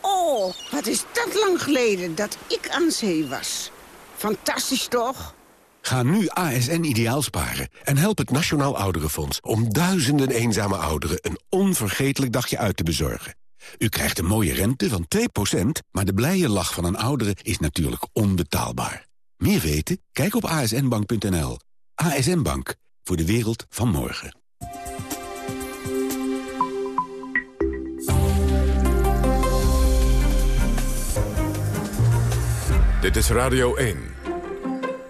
Oh, wat is dat lang geleden dat ik aan zee was. Fantastisch toch? Ga nu ASN ideaal sparen en help het Nationaal Ouderenfonds... om duizenden eenzame ouderen een onvergetelijk dagje uit te bezorgen. U krijgt een mooie rente van 2%, maar de blije lach van een oudere is natuurlijk onbetaalbaar. Meer weten? Kijk op asnbank.nl. ASN Bank, voor de wereld van morgen. Dit is Radio 1.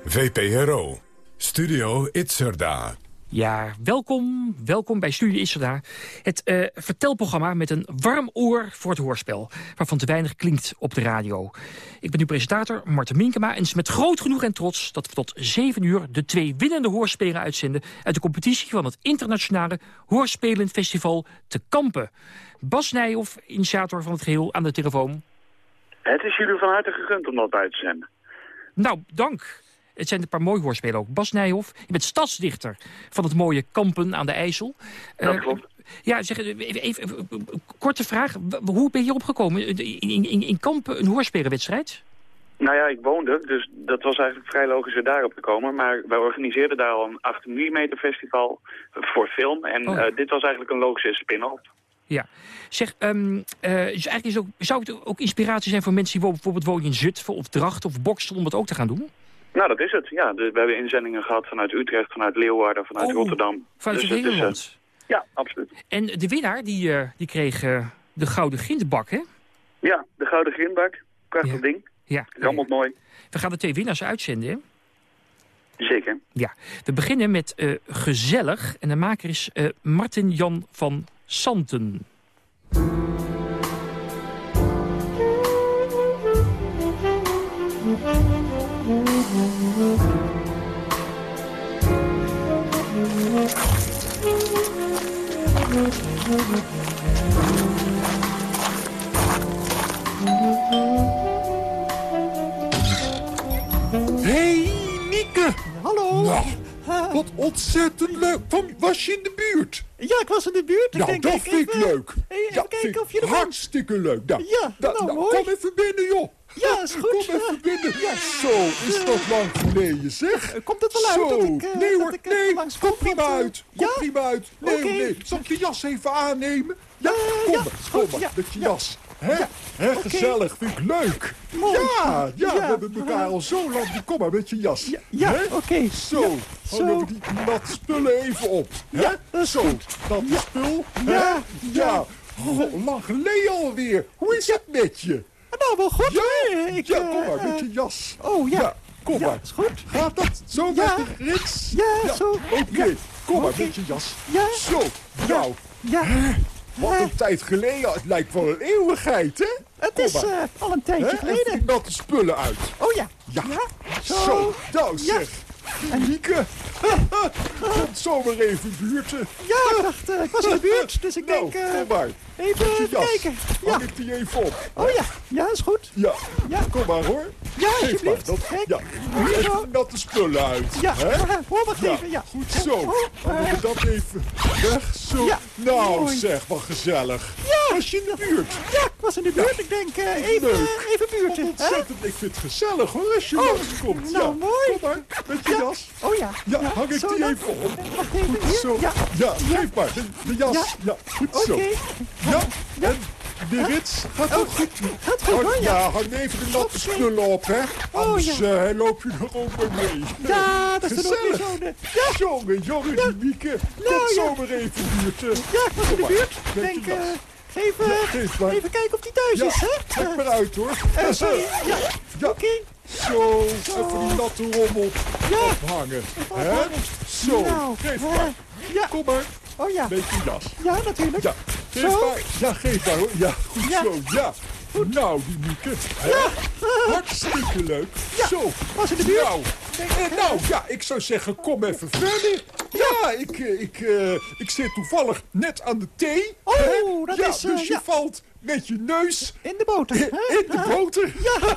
VPRO. Studio Itzerda. Ja, welkom, welkom bij Studio Itzerda. Het uh, vertelprogramma met een warm oor voor het hoorspel... waarvan te weinig klinkt op de radio. Ik ben uw presentator, Marten Minkema... en het is met groot genoeg en trots dat we tot 7 uur... de twee winnende hoorspelen uitzenden... uit de competitie van het internationale Hoorspelend te Kampen. Bas Nijhoff, initiator van het geheel, aan de telefoon. Het is jullie van harte gegund om dat uit te zenden. Nou, dank. Het zijn een paar mooie hoorspelen ook. Bas Nijhoff, je bent stadsdichter van het mooie Kampen aan de IJssel. Dat uh, klopt. Ja, zeg, even, even, korte vraag. Hoe ben je opgekomen in, in, in Kampen een hoorspelenwedstrijd? Nou ja, ik woonde, dus dat was eigenlijk vrij logisch er daarop te komen. Maar wij organiseerden daar al een 8 mm festival voor film. En oh. uh, dit was eigenlijk een logische spin-off. Ja. Zeg, um, uh, dus eigenlijk is ook, zou het ook inspiratie zijn voor mensen die bijvoorbeeld wonen in Zutphen of Drachten of Bokstel om het ook te gaan doen? Nou, dat is het. Ja, we hebben inzendingen gehad vanuit Utrecht, vanuit Leeuwarden, vanuit oh, Rotterdam. Vanuit dus het hele land? Ja, absoluut. En de winnaar, die, uh, die kreeg uh, de Gouden Grindbak, hè? Ja, de Gouden Grindbak. Prachtig ja. ding. Ja. Rammelt mooi. We gaan de twee winnaars uitzenden, hè? Zeker. Ja. We beginnen met Gezellig. En de maker is Martin Jan van Santen. Hey, Nieke! Hallo. Nou, wat ontzettend leuk. Van, was je in de buurt? Ja, ik was in de buurt. Ik nou, denk, dat ik vind ik even, leuk. Even ja, kijken of je er Hartstikke leuk. Nou, ja, nou, nou. Kom even binnen, joh. Ja, is goed. Kom even binnen. Ja, zo is dat lang geleden, zeg. Komt het wel uit zo. dat ik... Uh, nee hoor, ik, nee. langs Kom prima uh, uit. Kom ja? prima uit. Nee, okay. nee. Zal ik je jas even aannemen? Ja, kom ja, maar. Kom maar, ja, met je ja. jas. Hè? Ja. Hè, Okay. gezellig, vind ik leuk. Mooi. Ja, ja, Ja. we hebben elkaar al zo lang. Kom maar met je jas. Ja, ja oké. Zo, Ja, zo. die natte spullen even op. Hè? Ja, dat zo, goed. natte spul. Ja, hè? ja. Oh, lang geleden alweer. Hoe is het met je? Nou, wel goed Ja. Ik, ja, eh, kom maar, met eh, je jas. Oh, ja. kom Ja, maar. is goed. Gaat dat zo Ja. met de grits? Ja, zo. Oké, Ja. kom maar met je jas. Ja. Zo, nou. Ja. Wat een tijd geleden. Het lijkt wel een eeuwigheid, hè? Het Kom is eh, al een tijdje geleden. Even die natte spullen uit. Oh ja. Ja. Zo. Zo, nou Ja. zeg. Mieke, komt zomaar even buurten. Ja, ik dacht, eh, ik was in de buurt, dus ik Nou, denk... eh, kom maar. Even jas. kijken. Ja. Hang ik die even op. Oh ja, ja, is goed. Ja. Ja. kom maar hoor. Ja, alsjeblieft. Dat, ja. Hier zo. Even natte spullen uit. Ja, hè? hoor, wacht even. Ja. Goed zo. Oh, Dan eh, we dat even weg. Zo. Nou zeg, wat gezellig. Ja. Was je in de buurt? Ja, ik was in de buurt. Ik denk, eh, even, Leuk. even buurten. Wat hè? ontzettend. Ik vind het gezellig hoor, als je Oh, langskomt. nou, mooi. Kom maar, met je Ja. jas. Oh ja. Ja, hang ik die even op. Wacht even, Goed zo. Ja. Ja, geef maar. De, jas. Ja. Ja, goed zo. Oké. Ja, en de rits gaat ook goed. Gaat goed hoor, ja. Ja, hang even de natte spullen op, hè. Oh, Anders ja. eh, loop je er ook mee mee. Ja, dat is dan ook weer Gezellig. zo'n... eh, Ja, Jongen, jongen, die Mieke. Nou, ja. zomaar even buurten. ja, ik was in Kom de buurt. Denk, eh, even, Ja, geef maar. even kijken of die thuis Ja, is, hè? trek maar uit hoor. Eh, sorry. Ja, Ja. oké. Zo, even die natte rommel Ja. ophangen. Hè? Zo, Nou, geef eh, maar. Ja. Kom maar, Oh ja. met je jas. Ja, natuurlijk. Ja, geef Zo. Ja, geef maar hoor. Ja, goed Ja. zo. Ja. Nou, die Mieke. Hè? Hartstikke leuk. Zo. Was in de buurt. Nou, eh, nou, ja, ik zou zeggen, kom even verder. Ja, ik, eh, ik, eh, ik zit toevallig net aan de thee. Oh, hè? dat ja, is, eh, Dus je ja. valt met je neus In de boter. in hè? in de boter. Ja.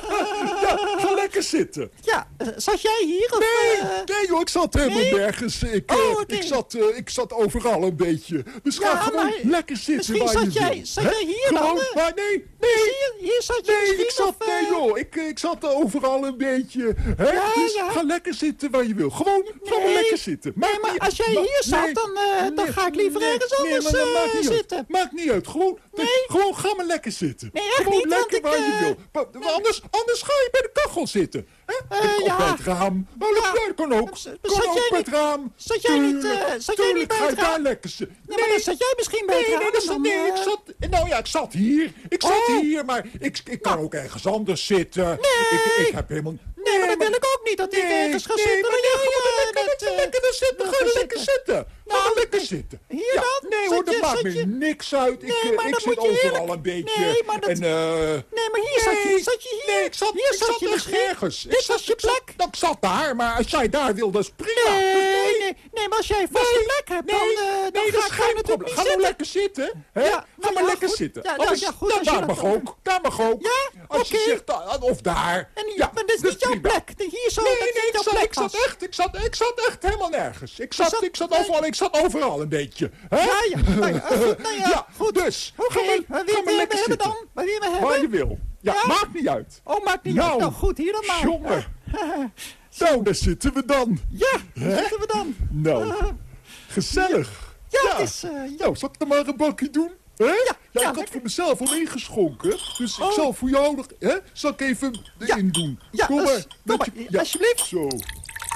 Ja, ga lekker zitten. Ja, eh, zat jij hier? Of, Nee, eh, nee joh, ik zat helemaal nee? nergens. Ik, eh, Oh, oké. ik, zat, eh, ik zat overal een beetje. Dus Ja, ga gewoon maar lekker zitten waar zat je jij- wil. zat jij hier dan, gewoon, hè? Maar nee, Dus nee. hier, hier zat je Nee, ik zat, of, nee eh, joh, ik, ik zat overal een beetje. Hè? Ja, dus ga lekker zitten waar je wil. Gewoon, gewoon lekker zitten. Nee, maar niet- als jij hier zat, dan, eh, dan ga ik liever ergens anders maar eh, maakt zitten. Maakt niet uit. Gewoon, gewoon ga ga maar lekker zitten. Nee, echt Gewoon niet, lekker ik, waar je eh, wil. Maar anders, anders ga je bij de kachel zitten. Of ja. bij het raam. Nou, dat ja, kan ook. Zat Kan jij ook bij het raam. zat jij niet, Tuurlijk, zat jij niet bij ga het je daar raam? lekker zitten. Ja, maar dan zat jij misschien bij nee, het raam. Nee, dat zat, nee, ik eh, zat... Nou ja, ik zat hier. Ik zat Oh. hier, maar ik, ik kan ook ergens anders zitten. Ik, ik heb helemaal... Nee, maar dat wil ik ook niet, dat ik ergens ga nee, zitten. maar nee, maar ja, lekker, dat, lekker, zitten. Ga er lekker zitten. Maar lekker zitten. Hier dan? Nee Zat hoor, dat maakt zat me niks uit. Ik, Nee, maar zit overal een beetje. Nee, maar Nee, maar hier zat je, nee, zat je hier. Nee, ik zat, hier ik zat misschien. ergens. Ik Dit was je ik plek. nou, ik zat daar, maar als jij daar wil, dat is prima. Nee, nee, nee, maar als jij vaste plek hebt, dan, Nee, eh, dan nee, ga dat ik ga geen natuurlijk niet Ga nou lekker zitten. Hè? Ja, Ga maar ja, lekker zitten. Ja, nou, ja, goed, je daar dat mag dan- ook. Daar mag ook. Ja, Als je zegt, ah, of daar. Ja, maar dit is dat niet jouw plek. Hier zo, Nee, dat nee, niet ik zat, ik zat echt, ik zat, ik zat echt helemaal nergens. Ik zat, ik zat overal, ik zat overal een beetje. Hè? Ja, ja, nou ja, goed, nou ja, goed. Dus, ga maar, maar maar lekker we hebben zitten. dan? Maar Waar je wil. Ja, Ja? maakt niet uit. Oh, maakt niet nou, uit. Nou, goed, hier dan maar. Jongen. Nou, daar zitten we dan. Ja, daar zitten we dan. Nou, gezellig. Ja, het is... eh, Nou, zal ik er maar een bakje doen? Hè? Ja, ja, ik had lekker. voor mezelf al ingeschonken. Dus ik Oh. zal voor jou nog... Hè? Zal ik even erin doen? Ja, kom maar. kom met maar, je- alsjeblieft. Zo.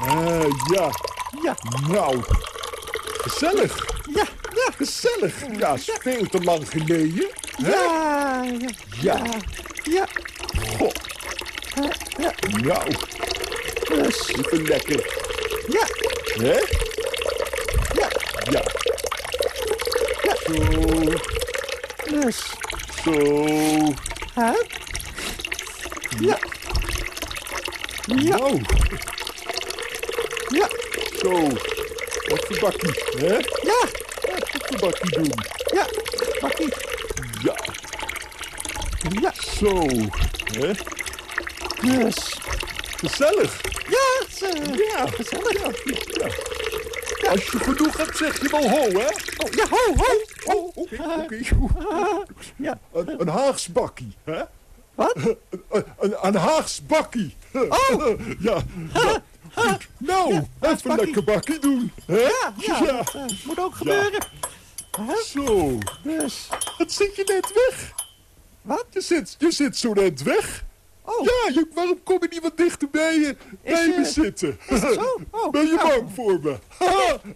Ah, ja. Ja. Nou, gezellig. Ja, ja. Gezellig. Ja, is veel te lang geleden. Hè? Ja, ja, Ja. ja. Goh. ja, ja. Nou, Dus, even lekker. ja, Hè? ja, Ja. Zo. dus. Zo. Hè? Ja. Ja. Nou. Ja. Zo. Wat voor bakkie, hè? Ja. Bakkie doen? Ja. Bakkie. Ja. Ja. Zo. Hè? Dus. Gezellig. Ja, eh, Ja. gezellig. Ja. Als je genoeg hebt, zeg je wel ho, hè? Oh, ja, ho, ho. Oh, oké, oké. Ja. Een, een Haags hè? Wat? Een, een, een. Oh. ja. ja. Goed. Nou, even bakkie. lekker bakkie doen. Hè? Ja, ja, dat eh, moet ook gebeuren. Zo. Dus. Wat zit je net weg? Wat? Je zit, je zit zo net weg. Oh. Ja, je, waarom kom je niet wat dichter bij, je, bij me zitten? is het zo? Oh, ben je nou. bang voor me?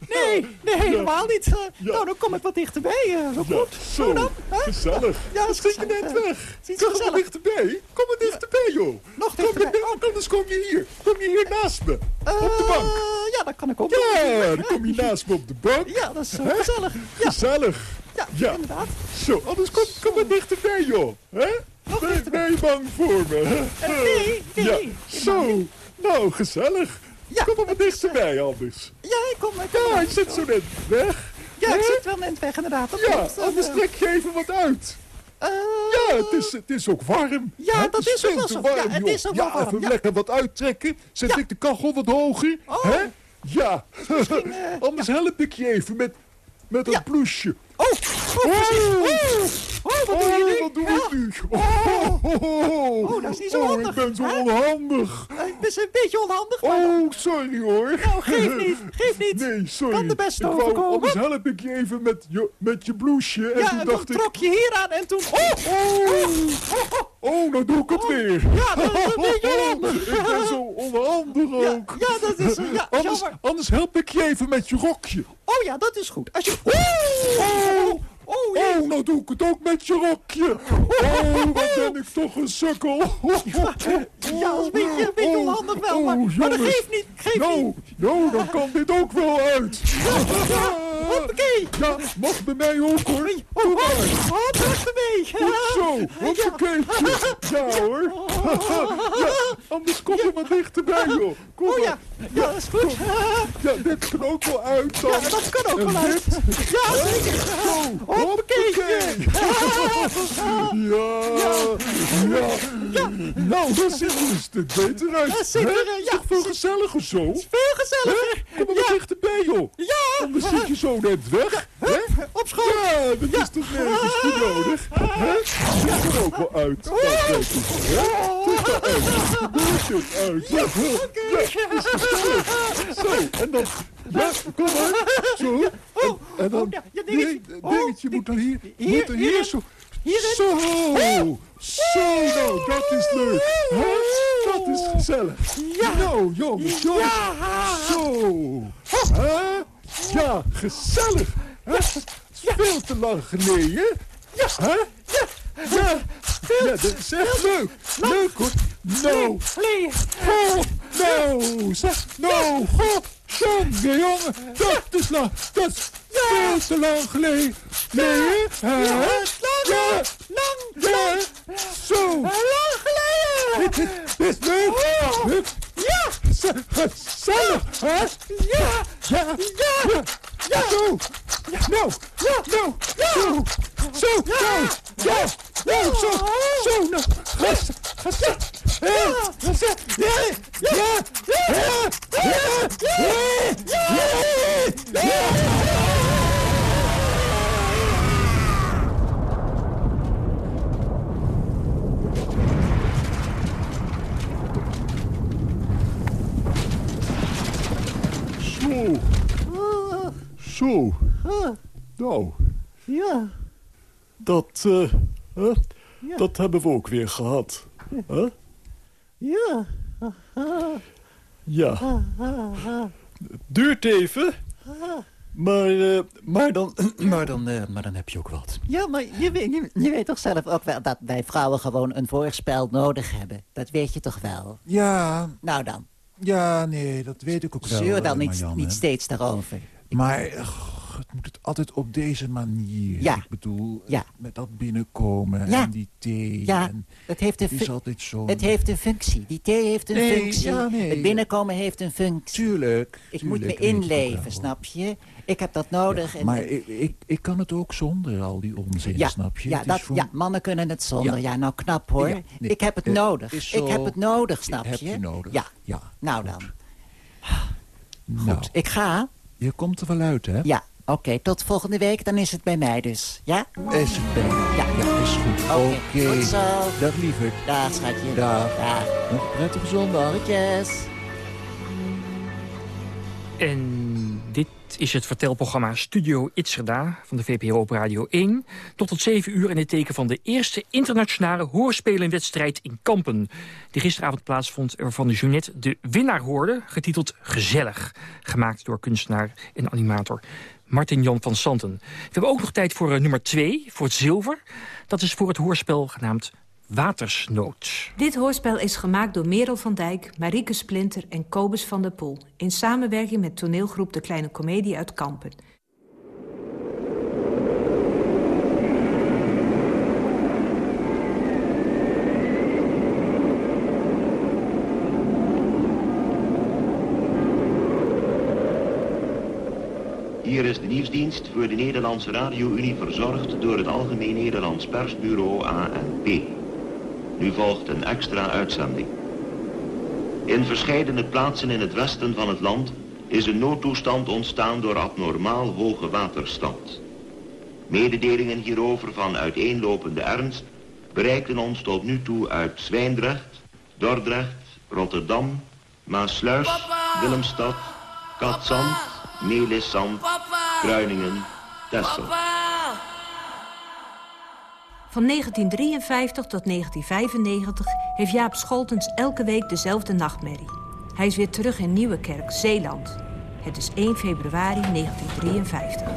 Nee, nee, helemaal niet. Eh, Ja. Nou, dan kom ik wat dichterbij. zo Ja, goed. zo, Zo dan. gezellig. Ja, Wat is zit je net weg? Kom maar dichterbij. Kom maar dichterbij, joh. Nog dichterbij. Je, anders kom je hier. Kom je hier naast me. op de bank. Eh, ja, dat kan ik ook. Ja, dan kom je naast me op de bank. Ja, dat is eh, Hè? gezellig. Ja, Gezellig. ja, Ja. inderdaad. Zo, anders kom, kom maar dichterbij, joh. Hè? Ben, ben je bang voor me? Eh, nee, nee. Ja, zo. Nou, gezellig. Ja, Kom maar wat dichterbij, anders. Ja, ik kom. Ik kom Ja, je zit zo net weg. Ja, ik zit wel net weg, inderdaad. Dat Ja. Eh, anders trek je even wat uit. Eh, Ja, het is, het is ook warm. Ja, Hè? dat Het is ook wel zo. warm, Ja, het joh. is ook wel Ja, warm, even ja. lekker wat uittrekken. Zet Ja. ik de kachel wat hoger. Oh. Hè? Ja. eh, Anders help ik je even met, met een Ja. Oh, oh, precies. Oh, wat doe je Oh, nu? wat doe ik nu? Oh, dat is niet zo Oh, handig, ik ben zo onhandig. Het is een beetje onhandig. Oh, sorry hoor. Nou, geef niet, geef niet. Nee, sorry. Kan de beste ik wou. Anders help ik je even met je, met je blouseje. En Ja, toen en toen dacht ik... trok je hier aan en toen... Oh, Oh, oh, nou doe ik het weer. Ja, dat is een beetje handig. Ik ben zo onhandig ook. ja, dat is... Ja, Anders, anders help ik je even met je rokje. Oh ja, dat is goed. Als je... Oh, oh, oh. Oh, nou doe ik het ook met je rokje. Oh, wat ben ik toch een sukkel. Ja, dat is een beetje, een beetje Oh, onhandig wel, oh, maar, maar dat geeft niet, geeft Nou, niet. nou, dan kan dit ook wel uit. Hoppakee. Ja, mag bij mij ook hoor. Oh, oh, oh, terug ermee. Goed zo, hoppakee. Ja hoor. Ja, anders kom je wat dichterbij joh. Kom Oh maar. ja, ja, dat is goed. Ja, dit kan ook wel uit dan. Ja, dat kan ook wel uit. Ja, zeker. Zo, Hoppakee. Ja, ja. Nou, dat ziet er een stuk beter uit. Dat ziet er, hè? eh, Is ja, toch veel gezelliger zo? Veel gezelliger. Kom maar wat dichterbij, joh. Ja. Anders zit je zo net weg. Hè? Op school. Ja, dat is toch nergens voor nodig. Hè? Ziet er ook wel uit. Hè? Ziet eruit. Hoe ziet uit? Ja, ja. Zo, en dan... Ja, kom maar. Zo. En, en dan... oh, ja, ja, dingetje. Oh, moet dan hier... Moet er hier. hier zo... hierin. Zo, zo, dat is leuk. Hè? Dat is gezellig. Ja. Nou, jongens, jongens. Ja. Zo. Hè? Ja, gezellig. Hè? Veel te lang geleden. Ja. Hè? Ja. Ja. Ja, dat is echt leuk. Leuk hoor. Nou. Oh, nou, zeg, nou, god. Jongen, jongen, dat is lang, dat is veel te lang geleden. Nee, hè? Ja, lang, ja, zo. Lang geleden. Dit is leuk. Ja, gezellig, hè? Ja, ja, ja, ja, zo. Nou, ja, nou, zo, zo, nou, ja, nou, zo, zo, nou, gezellig. Ja, ja, ja, ja, ja, Zo. Zo. Nou. Ja. Dat, uh, huh? ja. dat hebben we ook weer gehad. Huh? Ja. Ja. Duurt even. Maar, uh, maar, dan, maar, dan, uh, maar dan heb je ook wat. Ja, maar je weet, je, je, weet toch zelf ook wel dat wij vrouwen gewoon een voorspel nodig hebben. Dat weet je toch wel? Ja. Nou dan. Ja, nee, dat weet ik ook wel. Zeur dan niet, niet steeds daarover. Maar het moet het altijd op deze manier. Ja. Ik bedoel, ja. met dat binnenkomen ja. en die thee. Ja, en het heeft, een is altijd zo. het heeft een functie. Die thee heeft een nee, functie. Ja, nee. Het binnenkomen heeft een functie. Tuurlijk. Ik tuurlijk, moet me inleven, snap je? Ik heb dat nodig. En maar ik, ik, ik, kan het ook zonder al die onzin, ja, snap je? Ja, dat, voor... ja, mannen kunnen het zonder. Ja, nou knap hoor. Nee, ik heb het uh, nodig. Zo... Ik heb het nodig, snap heb je? je nodig. Ja. ja. Nou dan. Goed, nou, ik ga. Je komt er wel uit, hè? Ja, oké. Okay, tot volgende week, dan is het bij mij dus. Ja? Is het bij mij? Ja. ja is goed. Oké. Okay. Okay. Goed zo. Dag, lieverd. Dag, schatje. Dag. Dag. Nog een prettige zondag. Groetjes. En dit is het vertelprogramma Studio Itzerda van de VPRO op Radio 1. Tot tot 7 uur in het teken van de eerste internationale hoorspelenwedstrijd in Kampen. Die gisteravond plaatsvond waarvan de Jeanette de winnaar hoorde, getiteld Gezellig. Gemaakt door kunstenaar en animator Martin-Jan van Santen. We hebben ook nog tijd voor uh, nummer 2, voor het zilver. Dat is voor het hoorspel genaamd Watersnood. Dit hoorspel is gemaakt door Merel van Dijk, Marieke Splinter en Kobus van der Poel... in samenwerking met toneelgroep De Kleine Comedie uit Kampen. Hier is de nieuwsdienst voor de Nederlandse Radio-Unie verzorgd door het Algemeen Nederlands Persbureau ANP. Nu volgt een extra uitzending. In verscheidene plaatsen in het westen van het land is een noodtoestand ontstaan door abnormaal hoge waterstand. Mededelingen hierover van uiteenlopende ernst bereikten ons tot nu toe uit Zwijndrecht, Dordrecht, Rotterdam, Maasluis! Willemstad, Katzand, Meelissand, Kruiningen, Texel. Van 1953 tot 1995 heeft Jaap Scholtens elke week dezelfde nachtmerrie. Hij is weer terug in Nieuwekerk, Zeeland. Het is 1 februari 1953.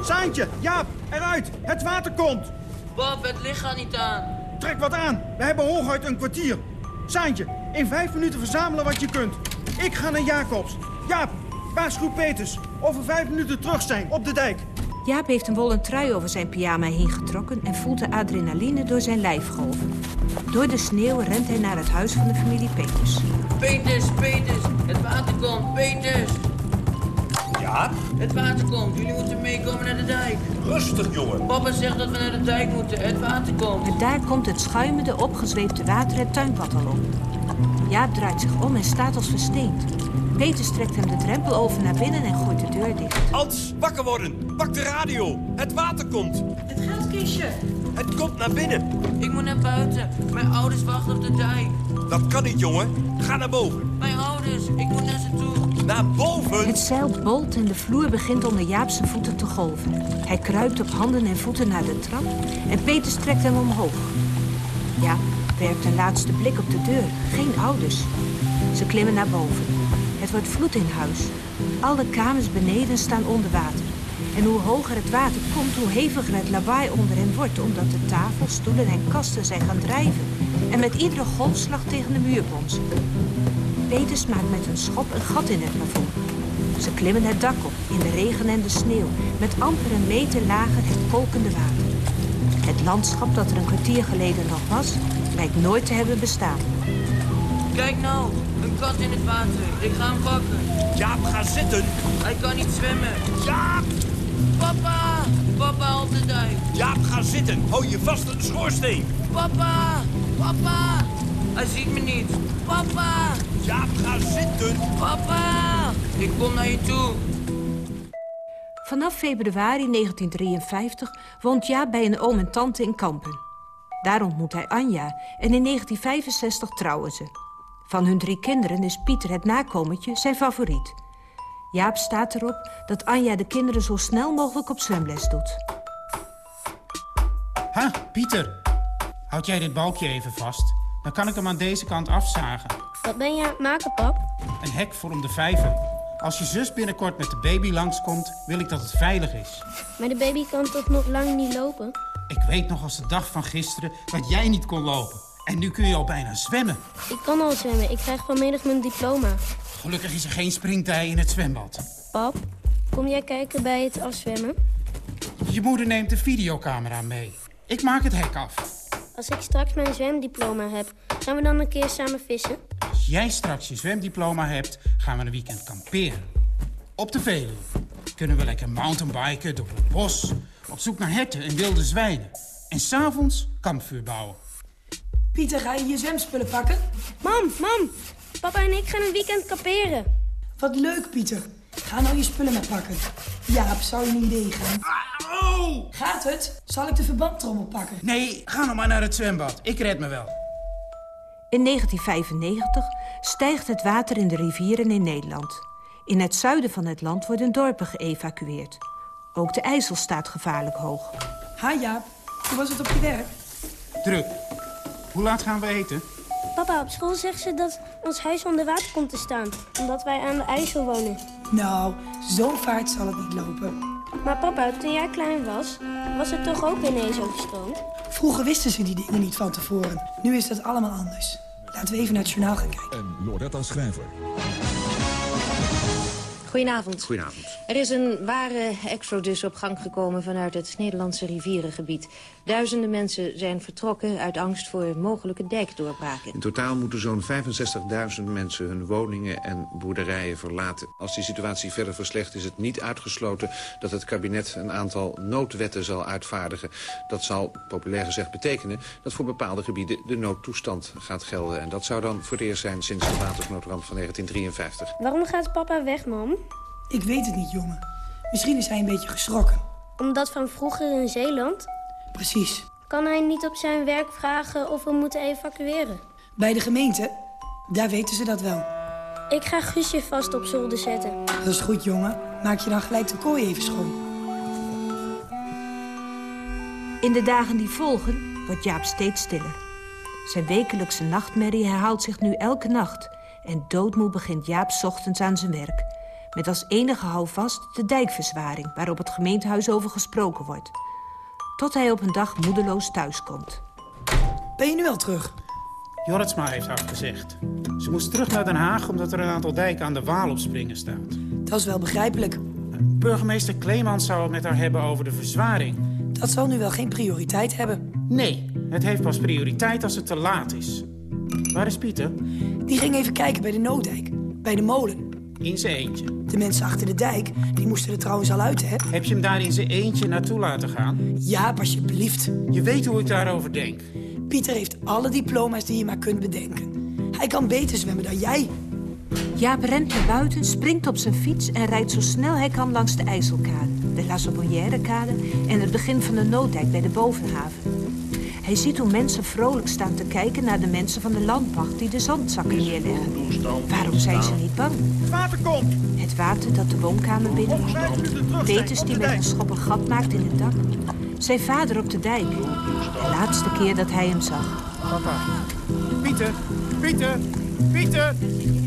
Saantje, Jaap, eruit! Het water komt! Bob, het licht gaat niet aan. Trek wat aan. We hebben hooguit een kwartier. Saantje, in vijf minuten verzamelen wat je kunt. Ik ga naar Jacobs. Jaap, waarschuw Peters. Over vijf minuten terug zijn, op de dijk. Jaap heeft een wollen trui over zijn pyjama heen getrokken... en voelt de adrenaline door zijn lijf golven. Door de sneeuw rent hij naar het huis van de familie Peters. Peters, Peters, het water komt, Peters. Ja? Het water komt, jullie moeten meekomen naar de dijk. Rustig, jongen. Papa zegt dat we naar de dijk moeten, het water komt. En daar komt het schuimende, opgezweepte water het tuinpad al op. Jaap draait zich om en staat als versteend. Peter strekt hem de drempel over naar binnen en gooit de deur dicht. Als, wakker worden! Pak de radio! Het water komt! Het geldkistje! Het komt naar binnen! Ik moet naar buiten. Mijn ouders wachten op de dijk. Dat kan niet, jongen. Ga naar boven. Mijn ouders, ik moet naar ze toe. Naar boven? Het zeil bolt en de vloer begint onder Jaap's voeten te golven. Hij kruipt op handen en voeten naar de trap en Peter strekt hem omhoog. Jaap werpt een laatste blik op de deur. Geen ouders. Ze klimmen naar boven. Het wordt vloed in huis. Alle kamers beneden staan onder water. En hoe hoger het water komt, hoe heviger het lawaai onder hen wordt... omdat de tafel, stoelen en kasten zijn gaan drijven... en met iedere golfslag tegen de muur bonzen. Peters maakt met een schop een gat in het plafond. Ze klimmen het dak op, in de regen en de sneeuw... met amper een meter lager het kolkende water. Het landschap dat er een kwartier geleden nog was... lijkt nooit te hebben bestaan. Kijk nou, een kat in het water. Ik ga hem pakken. Jaap, ga zitten. Hij kan niet zwemmen. Jaap! Papa! Papa, op de dijk. Jaap, ga zitten. Hou je vast aan de schoorsteen. Papa! Papa! Hij ziet me niet. Papa! Jaap, ga zitten. Papa! Ik kom naar je toe. Vanaf februari 1953 woont Jaap bij een oom en tante in Kampen. Daar ontmoet hij Anja en in 1965 trouwen ze. Van hun drie kinderen is Pieter het nakomertje zijn favoriet. Jaap staat erop dat Anja de kinderen zo snel mogelijk op zwemles doet. Ha, Pieter. Houd jij dit balkje even vast? Dan kan ik hem aan deze kant afzagen. Wat ben je aan het maken, pap? Een hek voor om de vijver. Als je zus binnenkort met de baby langskomt, wil ik dat het veilig is. Maar de baby kan toch nog lang niet lopen? Ik weet nog als de dag van gisteren dat jij niet kon lopen. En nu kun je al bijna zwemmen. Ik kan al zwemmen. Ik krijg vanmiddag mijn diploma. Gelukkig is er geen springtij in het zwembad. Pap, kom jij kijken bij het afzwemmen? Je moeder neemt de videocamera mee. Ik maak het hek af. Als ik straks mijn zwemdiploma heb, gaan we dan een keer samen vissen? Als jij straks je zwemdiploma hebt, gaan we een weekend kamperen. Op de Veluwe kunnen we lekker mountainbiken door het bos... op zoek naar herten en wilde zwijnen. En s'avonds kampvuur bouwen. Pieter, ga je je zwemspullen pakken? Mam, mam, papa en ik gaan een weekend kamperen. Wat leuk, Pieter. Ga nou je spullen maar pakken. Jaap, zou je een idee gaan? Oh! Gaat het? Zal ik de verbandtrommel pakken? Nee, ga nog maar naar het zwembad. Ik red me wel. In 1995 stijgt het water in de rivieren in Nederland. In het zuiden van het land worden dorpen geëvacueerd. Ook de IJssel staat gevaarlijk hoog. Ha Jaap, hoe was het op je werk? Druk. Hoe laat gaan we eten? Papa, op school zegt ze dat ons huis onder water komt te staan. Omdat wij aan de IJssel wonen. Nou, zo vaart zal het niet lopen. Maar papa, toen jij klein was, was het toch ook ineens overstroomd? Vroeger wisten ze die dingen niet van tevoren. Nu is dat allemaal anders. Laten we even naar het journaal gaan kijken. En Loretta Schrijver. Goedenavond. Goedenavond. Er is een ware exodus op gang gekomen vanuit het Nederlandse rivierengebied. Duizenden mensen zijn vertrokken uit angst voor mogelijke dijkdoorbraken. In totaal moeten zo'n 65.000 mensen hun woningen en boerderijen verlaten. Als die situatie verder verslecht is het niet uitgesloten dat het kabinet een aantal noodwetten zal uitvaardigen. Dat zal, populair gezegd, betekenen dat voor bepaalde gebieden de noodtoestand gaat gelden. En dat zou dan voor het eerst zijn sinds de watersnoodramp van 1953. Waarom gaat papa weg, mam? Ik weet het niet, jongen. Misschien is hij een beetje geschrokken. Omdat van vroeger in Zeeland? Precies. Kan hij niet op zijn werk vragen of we moeten evacueren? Bij de gemeente? Daar weten ze dat wel. Ik ga Guusje vast op zolder zetten. Dat is goed, jongen. Maak je dan gelijk de kooi even schoon. In de dagen die volgen wordt Jaap steeds stiller. Zijn wekelijkse nachtmerrie herhaalt zich nu elke nacht... en doodmoe begint Jaap 's ochtends aan zijn werk... met als enige houvast de dijkverzwaring... waarop het gemeentehuis over gesproken wordt. Tot hij op een dag moedeloos thuiskomt. Ben je nu wel terug? Jorritsma heeft afgezegd. Ze moest terug naar Den Haag omdat er een aantal dijken aan de Waal op springen staat. Dat is wel begrijpelijk. Burgemeester Kleemans zou het met haar hebben over de verzwaring. Dat zal nu wel geen prioriteit hebben. Nee, het heeft pas prioriteit als het te laat is. Waar is Pieter? Die ging even kijken bij de Nooddijk, bij de molen. In zijn eentje. De mensen achter de dijk, die moesten er trouwens al uit, hè? Heb je hem daar in zijn eentje naartoe laten gaan? Ja, alsjeblieft. Je weet hoe ik daarover denk. Pieter heeft alle diploma's die je maar kunt bedenken. Hij kan beter zwemmen dan jij. Jaap rent naar buiten, springt op zijn fiets... en rijdt zo snel hij kan langs de IJsselkade, de La Sabonnière-kade... en het begin van de Nooddijk bij de Bovenhaven. Hij ziet hoe mensen vrolijk staan te kijken naar de mensen van de landmacht die de zandzakken neerleggen. Waarom zijn ze niet bang? Het water komt! Het water dat de woonkamer binnenloopt. Peters die met een schop een gat maakt in het dak. Zijn vader op de dijk. De laatste keer dat hij hem zag. Papa. Pieter, Pieter, Pieter.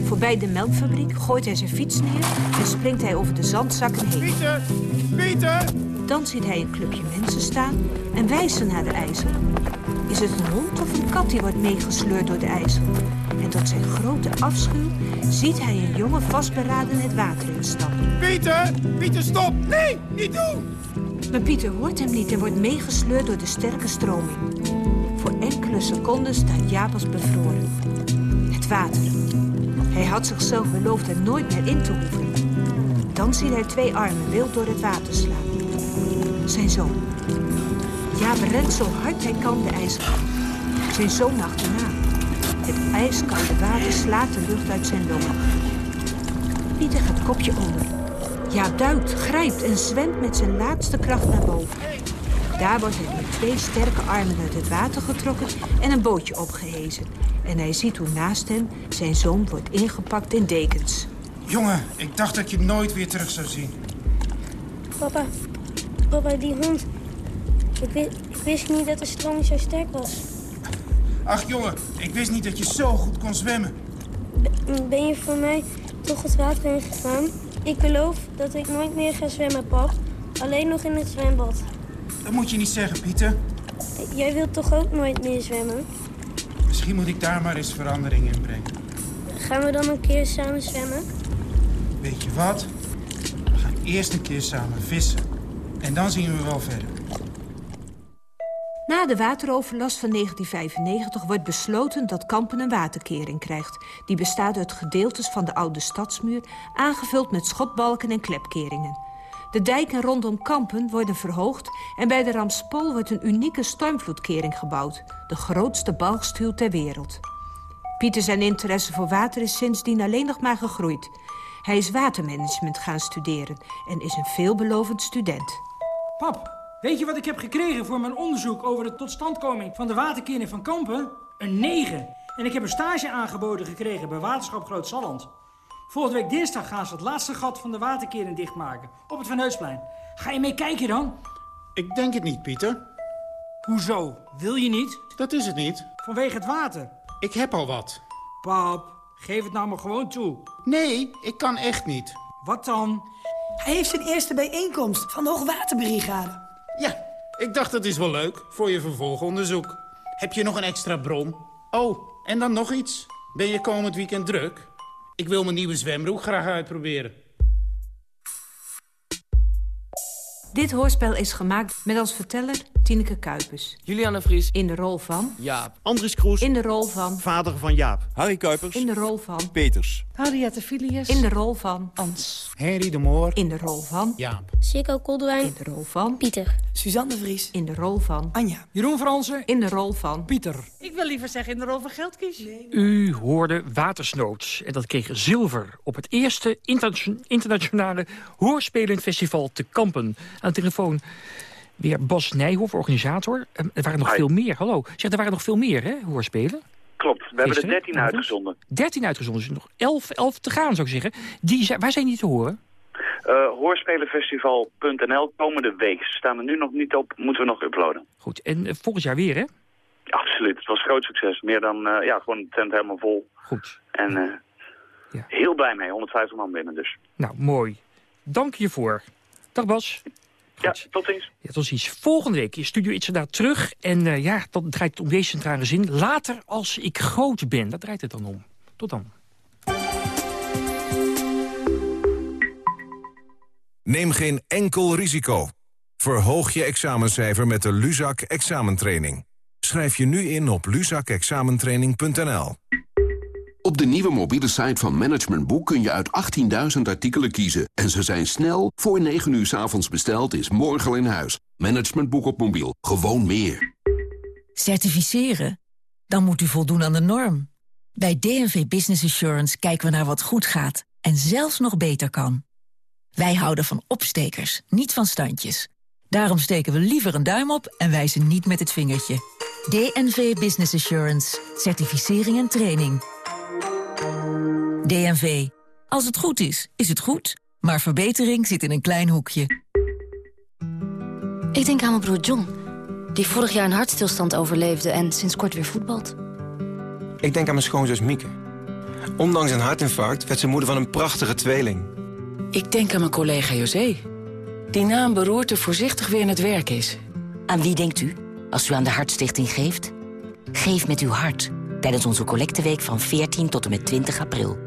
Voorbij de melkfabriek gooit hij zijn fiets neer en springt hij over de zandzakken heen. Pieter, Pieter. Dan ziet hij een clubje mensen staan en wijst ze naar de IJssel. Is het een hond of een kat die wordt meegesleurd door de IJssel? En tot zijn grote afschuw ziet hij een jongen vastberaden het water instappen. Pieter, Pieter, stop. Nee, niet doen. Maar Pieter hoort hem niet en wordt meegesleurd door de sterke stroming. Voor enkele seconden staat Jaap als bevroren. Het water. Hij had zichzelf beloofd er nooit meer in te hoeven. Dan ziet hij twee armen wild door het water slaan. Zijn zoon. Jaap rent zo hard hij kan de ijs Zijn zoon achterna. Het ijskoude water slaat de lucht uit zijn longen. Pieter gaat kopje onder. Jaap duikt, grijpt en zwemt met zijn laatste kracht naar boven. Daar wordt hij door twee sterke armen uit het water getrokken en een bootje opgehezen. En hij ziet hoe naast hem zijn zoon wordt ingepakt in dekens. Jongen, ik dacht dat je nooit weer terug zou zien. Papa, papa, die hond. Ik, wist, ik wist niet dat de stroming zo sterk was. Ach jongen, ik wist niet dat je zo goed kon zwemmen. Ben, je voor mij toch het water heen gegaan? Ik beloof dat ik nooit meer ga zwemmen, pap. Alleen nog in het zwembad. Dat moet je niet zeggen, Pieter. Jij wilt toch ook nooit meer zwemmen? Misschien moet ik daar maar eens verandering in brengen. Gaan we dan een keer samen zwemmen? Weet je wat? We gaan eerst een keer samen vissen. En dan zien we wel verder. Na de wateroverlast van 1995 wordt besloten dat Kampen een waterkering krijgt. Die bestaat uit gedeeltes van de oude stadsmuur... aangevuld met schotbalken en klepkeringen. De dijken rondom Kampen worden verhoogd... en bij de Ramspol wordt een unieke stormvloedkering gebouwd. De grootste balgstuw ter wereld. Pieter zijn interesse voor water is sindsdien alleen nog maar gegroeid. Hij is watermanagement gaan studeren en is een veelbelovend student. Pap, weet je wat ik heb gekregen voor mijn onderzoek... over de totstandkoming van de waterkering van Kampen? Een 9. En ik heb een stage aangeboden gekregen bij Waterschap Groot Salland. Volgende week dinsdag gaan ze het laatste gat van de waterkering dichtmaken. Op het Van Heusplein. Ga je mee kijken dan? Ik denk het niet, Pieter. Hoezo? Wil je niet? Dat is het niet. Vanwege het water. Ik heb al wat. Pap, geef het nou maar gewoon toe. Nee, ik kan echt niet. Wat dan? Hij heeft zijn eerste bijeenkomst van de Hoogwaterbrigade. Ja, ik dacht dat is wel leuk voor je vervolgonderzoek. Heb je nog een extra bron? Oh, en dan nog iets. Ben je komend weekend druk? Ik wil mijn nieuwe zwembroek graag uitproberen. Dit hoorspel is gemaakt met als verteller Tineke Kuipers. Julianne Vries. In de rol van... Jaap. Andries Kroes. In de rol van... Vader van Jaap. Harry Kuipers. In de rol van... Peters. Henriette Filius. In de rol van... Ans. Henry de Moor. In de rol van... Jaap. Sikko Koldewijn. In de rol van... Pieter. Suzanne de Vries. In de rol van... Anja. Jeroen Fransen. In de rol van... Pieter. Ik wil liever zeggen in de rol van Geldkies. U hoorde Watersnood en dat kreeg zilver op het eerste interna- internationale hoorspelingfestival te Kampen. Aan de telefoon weer Bas Nijhoff, organisator. Eh, Er waren nog Hi. veel meer, hallo. Zeg, er waren nog veel meer, hè, hoorspelen? Klopt, we hebben er Gisteren? 13 uitgezonden. 13 uitgezonden, dus nog 11, 11 te gaan, zou ik zeggen. Die, zijn- waar zijn die te horen? Eh hoorspelenfestival.nl komende week. Staan er nu nog niet op, moeten we nog uploaden. Goed, en eh, volgend jaar weer, hè? Absoluut, het was groot succes. Meer dan, eh, ja, gewoon de tent helemaal vol. Goed. En eh, heel blij mee, 150 man binnen dus. Nou, mooi. Dank je voor. Dag Bas. Ja, tot ziens. Ja, tot ziens. Volgende week is Studio Itzada terug. En eh, ja, dan draait het om deze centrale zin. Later als ik groot ben. Dat draait het dan om. Tot dan. Neem geen enkel risico. Verhoog je examencijfer met de Luzak examentraining. Schrijf je nu in op luzakexamentraining.nl. Op de nieuwe mobiele site van Management Boek kun je uit 18.000 artikelen kiezen. En ze zijn snel, voor 9 uur 's avonds besteld, is morgen al in huis. Management Boek op mobiel, gewoon meer. Certificeren? Dan moet u voldoen aan de norm. Bij DNV Business Assurance kijken we naar wat goed gaat en zelfs nog beter kan. Wij houden van opstekers, niet van standjes. Daarom steken we liever een duim op en wijzen niet met het vingertje. DNV Business Assurance. Certificering en training. DNV. Als het goed is, is het goed. Maar verbetering zit in een klein hoekje. Ik denk aan mijn broer John, die vorig jaar een hartstilstand overleefde en sinds kort weer voetbalt. Ik denk aan mijn schoonzus Mieke. Ondanks een hartinfarct werd ze moeder van een prachtige tweeling. Ik denk aan mijn collega José, die na een beroerte voorzichtig weer in het werk is. Aan wie denkt u als u aan de Hartstichting geeft? Geef met uw hart tijdens onze collecteweek van 14 tot en met 20 april.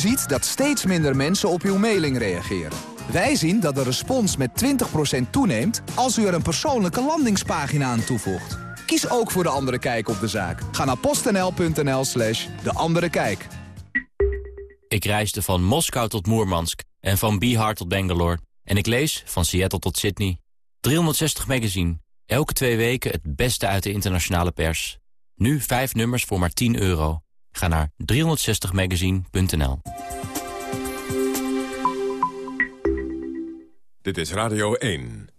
Ziet dat steeds minder mensen op uw mailing reageren. Wij zien dat de respons met 20% toeneemt als u er een persoonlijke landingspagina aan toevoegt. Kies ook voor De Andere Kijk op de zaak. Ga naar postnl.nl slash De Andere Kijk. Ik reisde van Moskou tot Moermansk en van Bihar tot Bangalore. En ik lees van Seattle tot Sydney. 360 magazine. Elke twee weken het beste uit de internationale pers. Nu vijf nummers voor maar 10 euro. Ga naar 360magazine.nl. Dit is Radio 1.